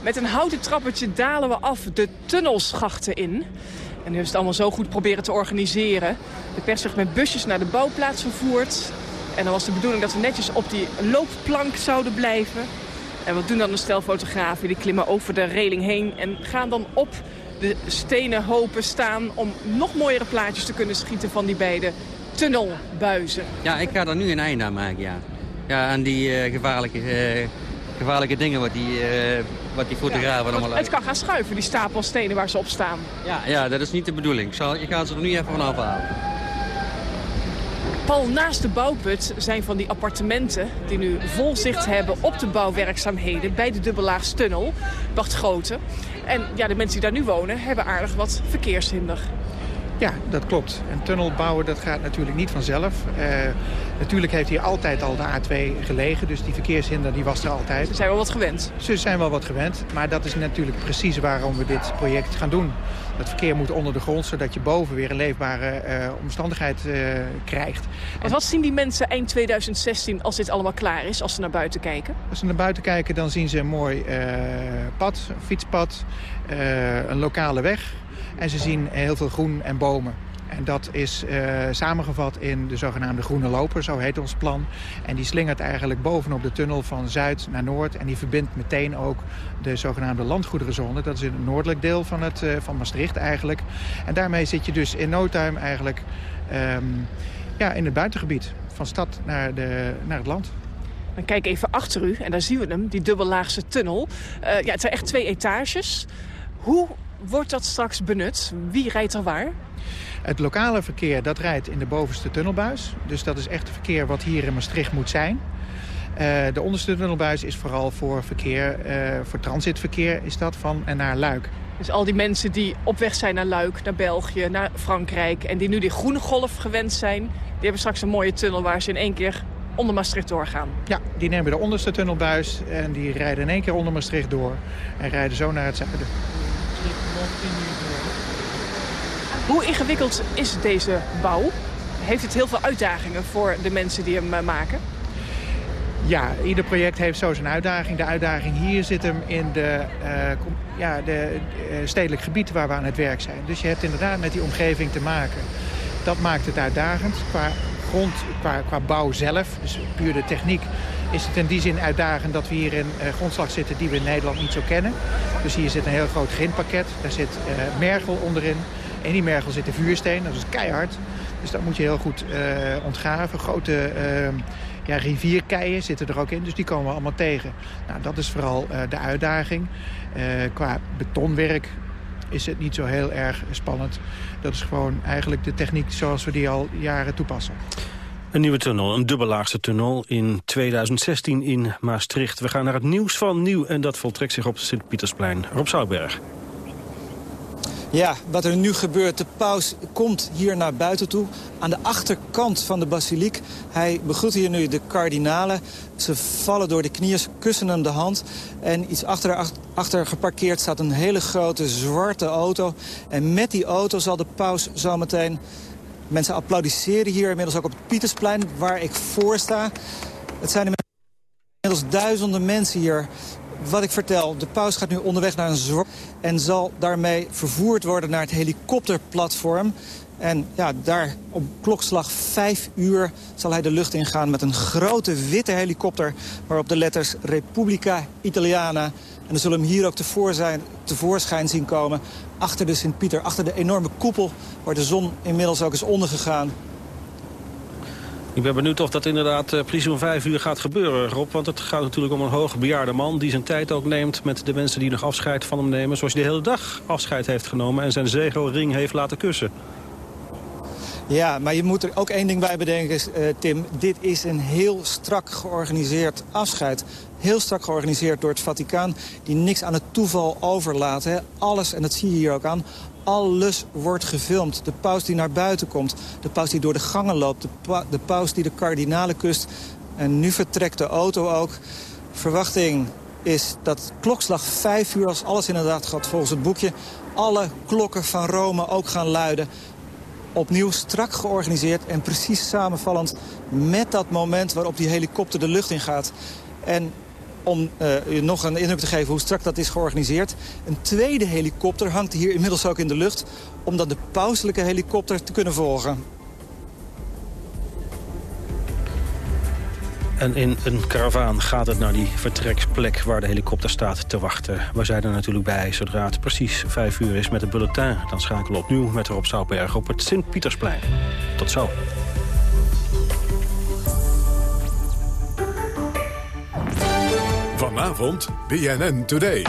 Met een houten trappertje dalen we af de tunnelschachten in. En nu hebben ze het allemaal zo goed proberen te organiseren. De pers werd met busjes naar de bouwplaats vervoerd. En dan was de bedoeling dat we netjes op die loopplank zouden blijven. En wat doen dan een stel fotografen? Die klimmen over de reling heen en gaan dan op de stenen hopen staan... om nog mooiere plaatjes te kunnen schieten van die beide tunnelbuizen. Ja, ik ga er nu een einde aan maken, ja. Ja, aan die uh, gevaarlijke... Uh gevaarlijke dingen wat die, uh, wat die fotografen ja, allemaal... Het kan gaan schuiven, die stapel stenen waar ze op staan. Ja, ja dat is niet de bedoeling. Ik, zal, ik ga ze er nu even van afhalen. Paul, naast de bouwput zijn van die appartementen die nu vol zicht hebben op de bouwwerkzaamheden bij de dubbellaags-tunnel, Bart Grote. En ja, de mensen die daar nu wonen hebben aardig wat verkeershinder. Ja, dat klopt. Een tunnel bouwen dat gaat natuurlijk niet vanzelf. Uh, natuurlijk heeft hier altijd al de A2 gelegen, dus die verkeershinder die was er altijd. Ze zijn wel wat gewend. Ze zijn wel wat gewend, maar dat is natuurlijk precies waarom we dit project gaan doen. Het verkeer moet onder de grond, zodat je boven weer een leefbare uh, omstandigheid uh, krijgt. En wat zien die mensen eind 2016 als dit allemaal klaar is, als ze naar buiten kijken? Als ze naar buiten kijken, dan zien ze een mooi pad, een fietspad, een lokale weg... En ze zien heel veel groen en bomen. En dat is uh, samengevat in de zogenaamde groene loper, zo heet ons plan. En die slingert eigenlijk bovenop de tunnel van zuid naar noord. En die verbindt meteen ook de zogenaamde landgoederenzone. Dat is in het noordelijk deel van, het, uh, van Maastricht eigenlijk. En daarmee zit je dus in no eigenlijk um, ja, in het buitengebied. Van stad naar, de, naar het land. Dan kijk even achter u en daar zien we hem, die dubbellaagse tunnel. Uh, ja, het zijn echt twee etages. Hoe wordt dat straks benut? Wie rijdt er waar? Het lokale verkeer dat rijdt in de bovenste tunnelbuis. Dus dat is echt het verkeer wat hier in Maastricht moet zijn. Uh, de onderste tunnelbuis is vooral voor verkeer, uh, voor transitverkeer is dat van en naar Luik. Dus al die mensen die op weg zijn naar Luik, naar België, naar Frankrijk... en die nu die groene golf gewend zijn... die hebben straks een mooie tunnel waar ze in één keer onder Maastricht doorgaan. Ja, die nemen de onderste tunnelbuis en die rijden in één keer onder Maastricht door... en rijden zo naar het zuiden. Hoe ingewikkeld is deze bouw? heeft het heel veel uitdagingen voor de mensen die hem maken? Ja, ieder project heeft zo zijn uitdaging. De uitdaging hier zit hem in de, uh, ja, de uh, stedelijk gebied waar we aan het werk zijn. Dus je hebt inderdaad met die omgeving te maken. Dat maakt het uitdagend. Qua grond, qua, qua bouw zelf, dus puur de techniek, is het in die zin uitdagend dat we hier in uh, grondslag zitten die we in Nederland niet zo kennen. Dus hier zit een heel groot grindpakket. Daar zit mergel onderin. In die mergel zit de vuursteen, dat is keihard. Dus dat moet je heel goed ontgraven. Grote ja, rivierkeien zitten er ook in, dus die komen we allemaal tegen. Nou, dat is vooral de uitdaging. Uh, qua betonwerk is het niet zo heel erg spannend. Dat is gewoon eigenlijk de techniek zoals we die al jaren toepassen. Een nieuwe tunnel, een dubbellaagse tunnel in 2016 in Maastricht. We gaan naar het nieuws van nieuw en dat voltrekt zich op Sint-Pietersplein. Rob Zoutberg. Ja, wat er nu gebeurt, de paus komt hier naar buiten toe... aan de achterkant van de basiliek. Hij begroet hier nu de kardinalen. Ze vallen door de knieën, kussen hem de hand. En iets achter, achter geparkeerd staat een hele grote zwarte auto. En met die auto zal de paus zometeen... Mensen applaudisseren hier inmiddels ook op het Pietersplein, waar ik voor sta. Het zijn inmiddels duizenden mensen hier wat ik vertel, de paus gaat nu onderweg naar een zwart... en zal daarmee vervoerd worden naar het helikopterplatform. En ja, daar op klokslag 5 uur zal hij de lucht ingaan met een grote witte helikopter... waarop de letters Repubblica Italiana... en dan zullen we hem hier ook tevoorschijn zien komen... achter de Sint-Pieter, achter de enorme koepel... waar de zon inmiddels ook is ondergegaan. Ik ben benieuwd of dat inderdaad uh, precies om vijf uur gaat gebeuren, Rob. Want het gaat natuurlijk om een hoge bejaarde man... die zijn tijd ook neemt met de mensen die nog afscheid van hem nemen... zoals hij de hele dag afscheid heeft genomen... en zijn zegelring heeft laten kussen. Ja, maar je moet er ook één ding bij bedenken, uh, Tim. Dit is een heel strak georganiseerd afscheid. Heel strak georganiseerd door het Vaticaan... die niks aan het toeval overlaat. Alles, en dat zie je hier ook aan... Alles wordt gefilmd. De paus die naar buiten komt. De paus die door de gangen loopt. De, pa de paus die de kardinalen kust. En nu vertrekt de auto ook. Verwachting is dat klokslag 5 uur, als alles inderdaad gaat volgens het boekje... alle klokken van Rome ook gaan luiden. Opnieuw strak georganiseerd en precies samenvallend met dat moment waarop die helikopter de lucht in gaat. En om u nog een indruk te geven hoe strak dat is georganiseerd. Een tweede helikopter hangt hier inmiddels ook in de lucht... om dan de pauselijke helikopter te kunnen volgen. En in een karavaan gaat het naar die vertreksplek waar de helikopter staat te wachten. We zijn er natuurlijk bij zodra het precies vijf uur is met de bulletin. Dan schakelen we opnieuw met Rob Zoutberg op het Sint-Pietersplein. Tot zo. Vanavond BNN Today.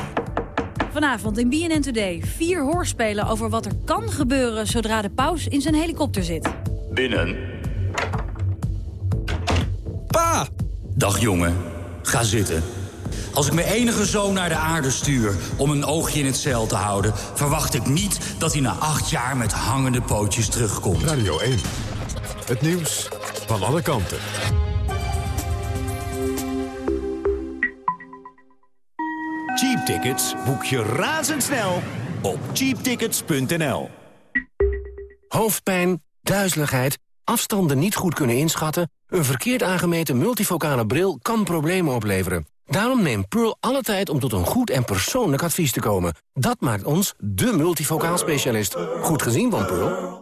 Vanavond in BNN Today vier hoorspelen over wat er kan gebeuren... zodra de paus in zijn helikopter zit. Binnen. Pa! Dag jongen, ga zitten. Als ik mijn enige zoon naar de aarde stuur om een oogje in het zeil te houden... verwacht ik niet dat hij na acht jaar met hangende pootjes terugkomt. Radio 1. Het nieuws van alle kanten. Tickets boek je razendsnel op cheaptickets.nl. Hoofdpijn, duizeligheid, afstanden niet goed kunnen inschatten... een verkeerd aangemeten multifocale bril kan problemen opleveren. Daarom neemt Pearl alle tijd om tot een goed en persoonlijk advies te komen. Dat maakt ons de multifocaal specialist. Goed gezien van Pearl.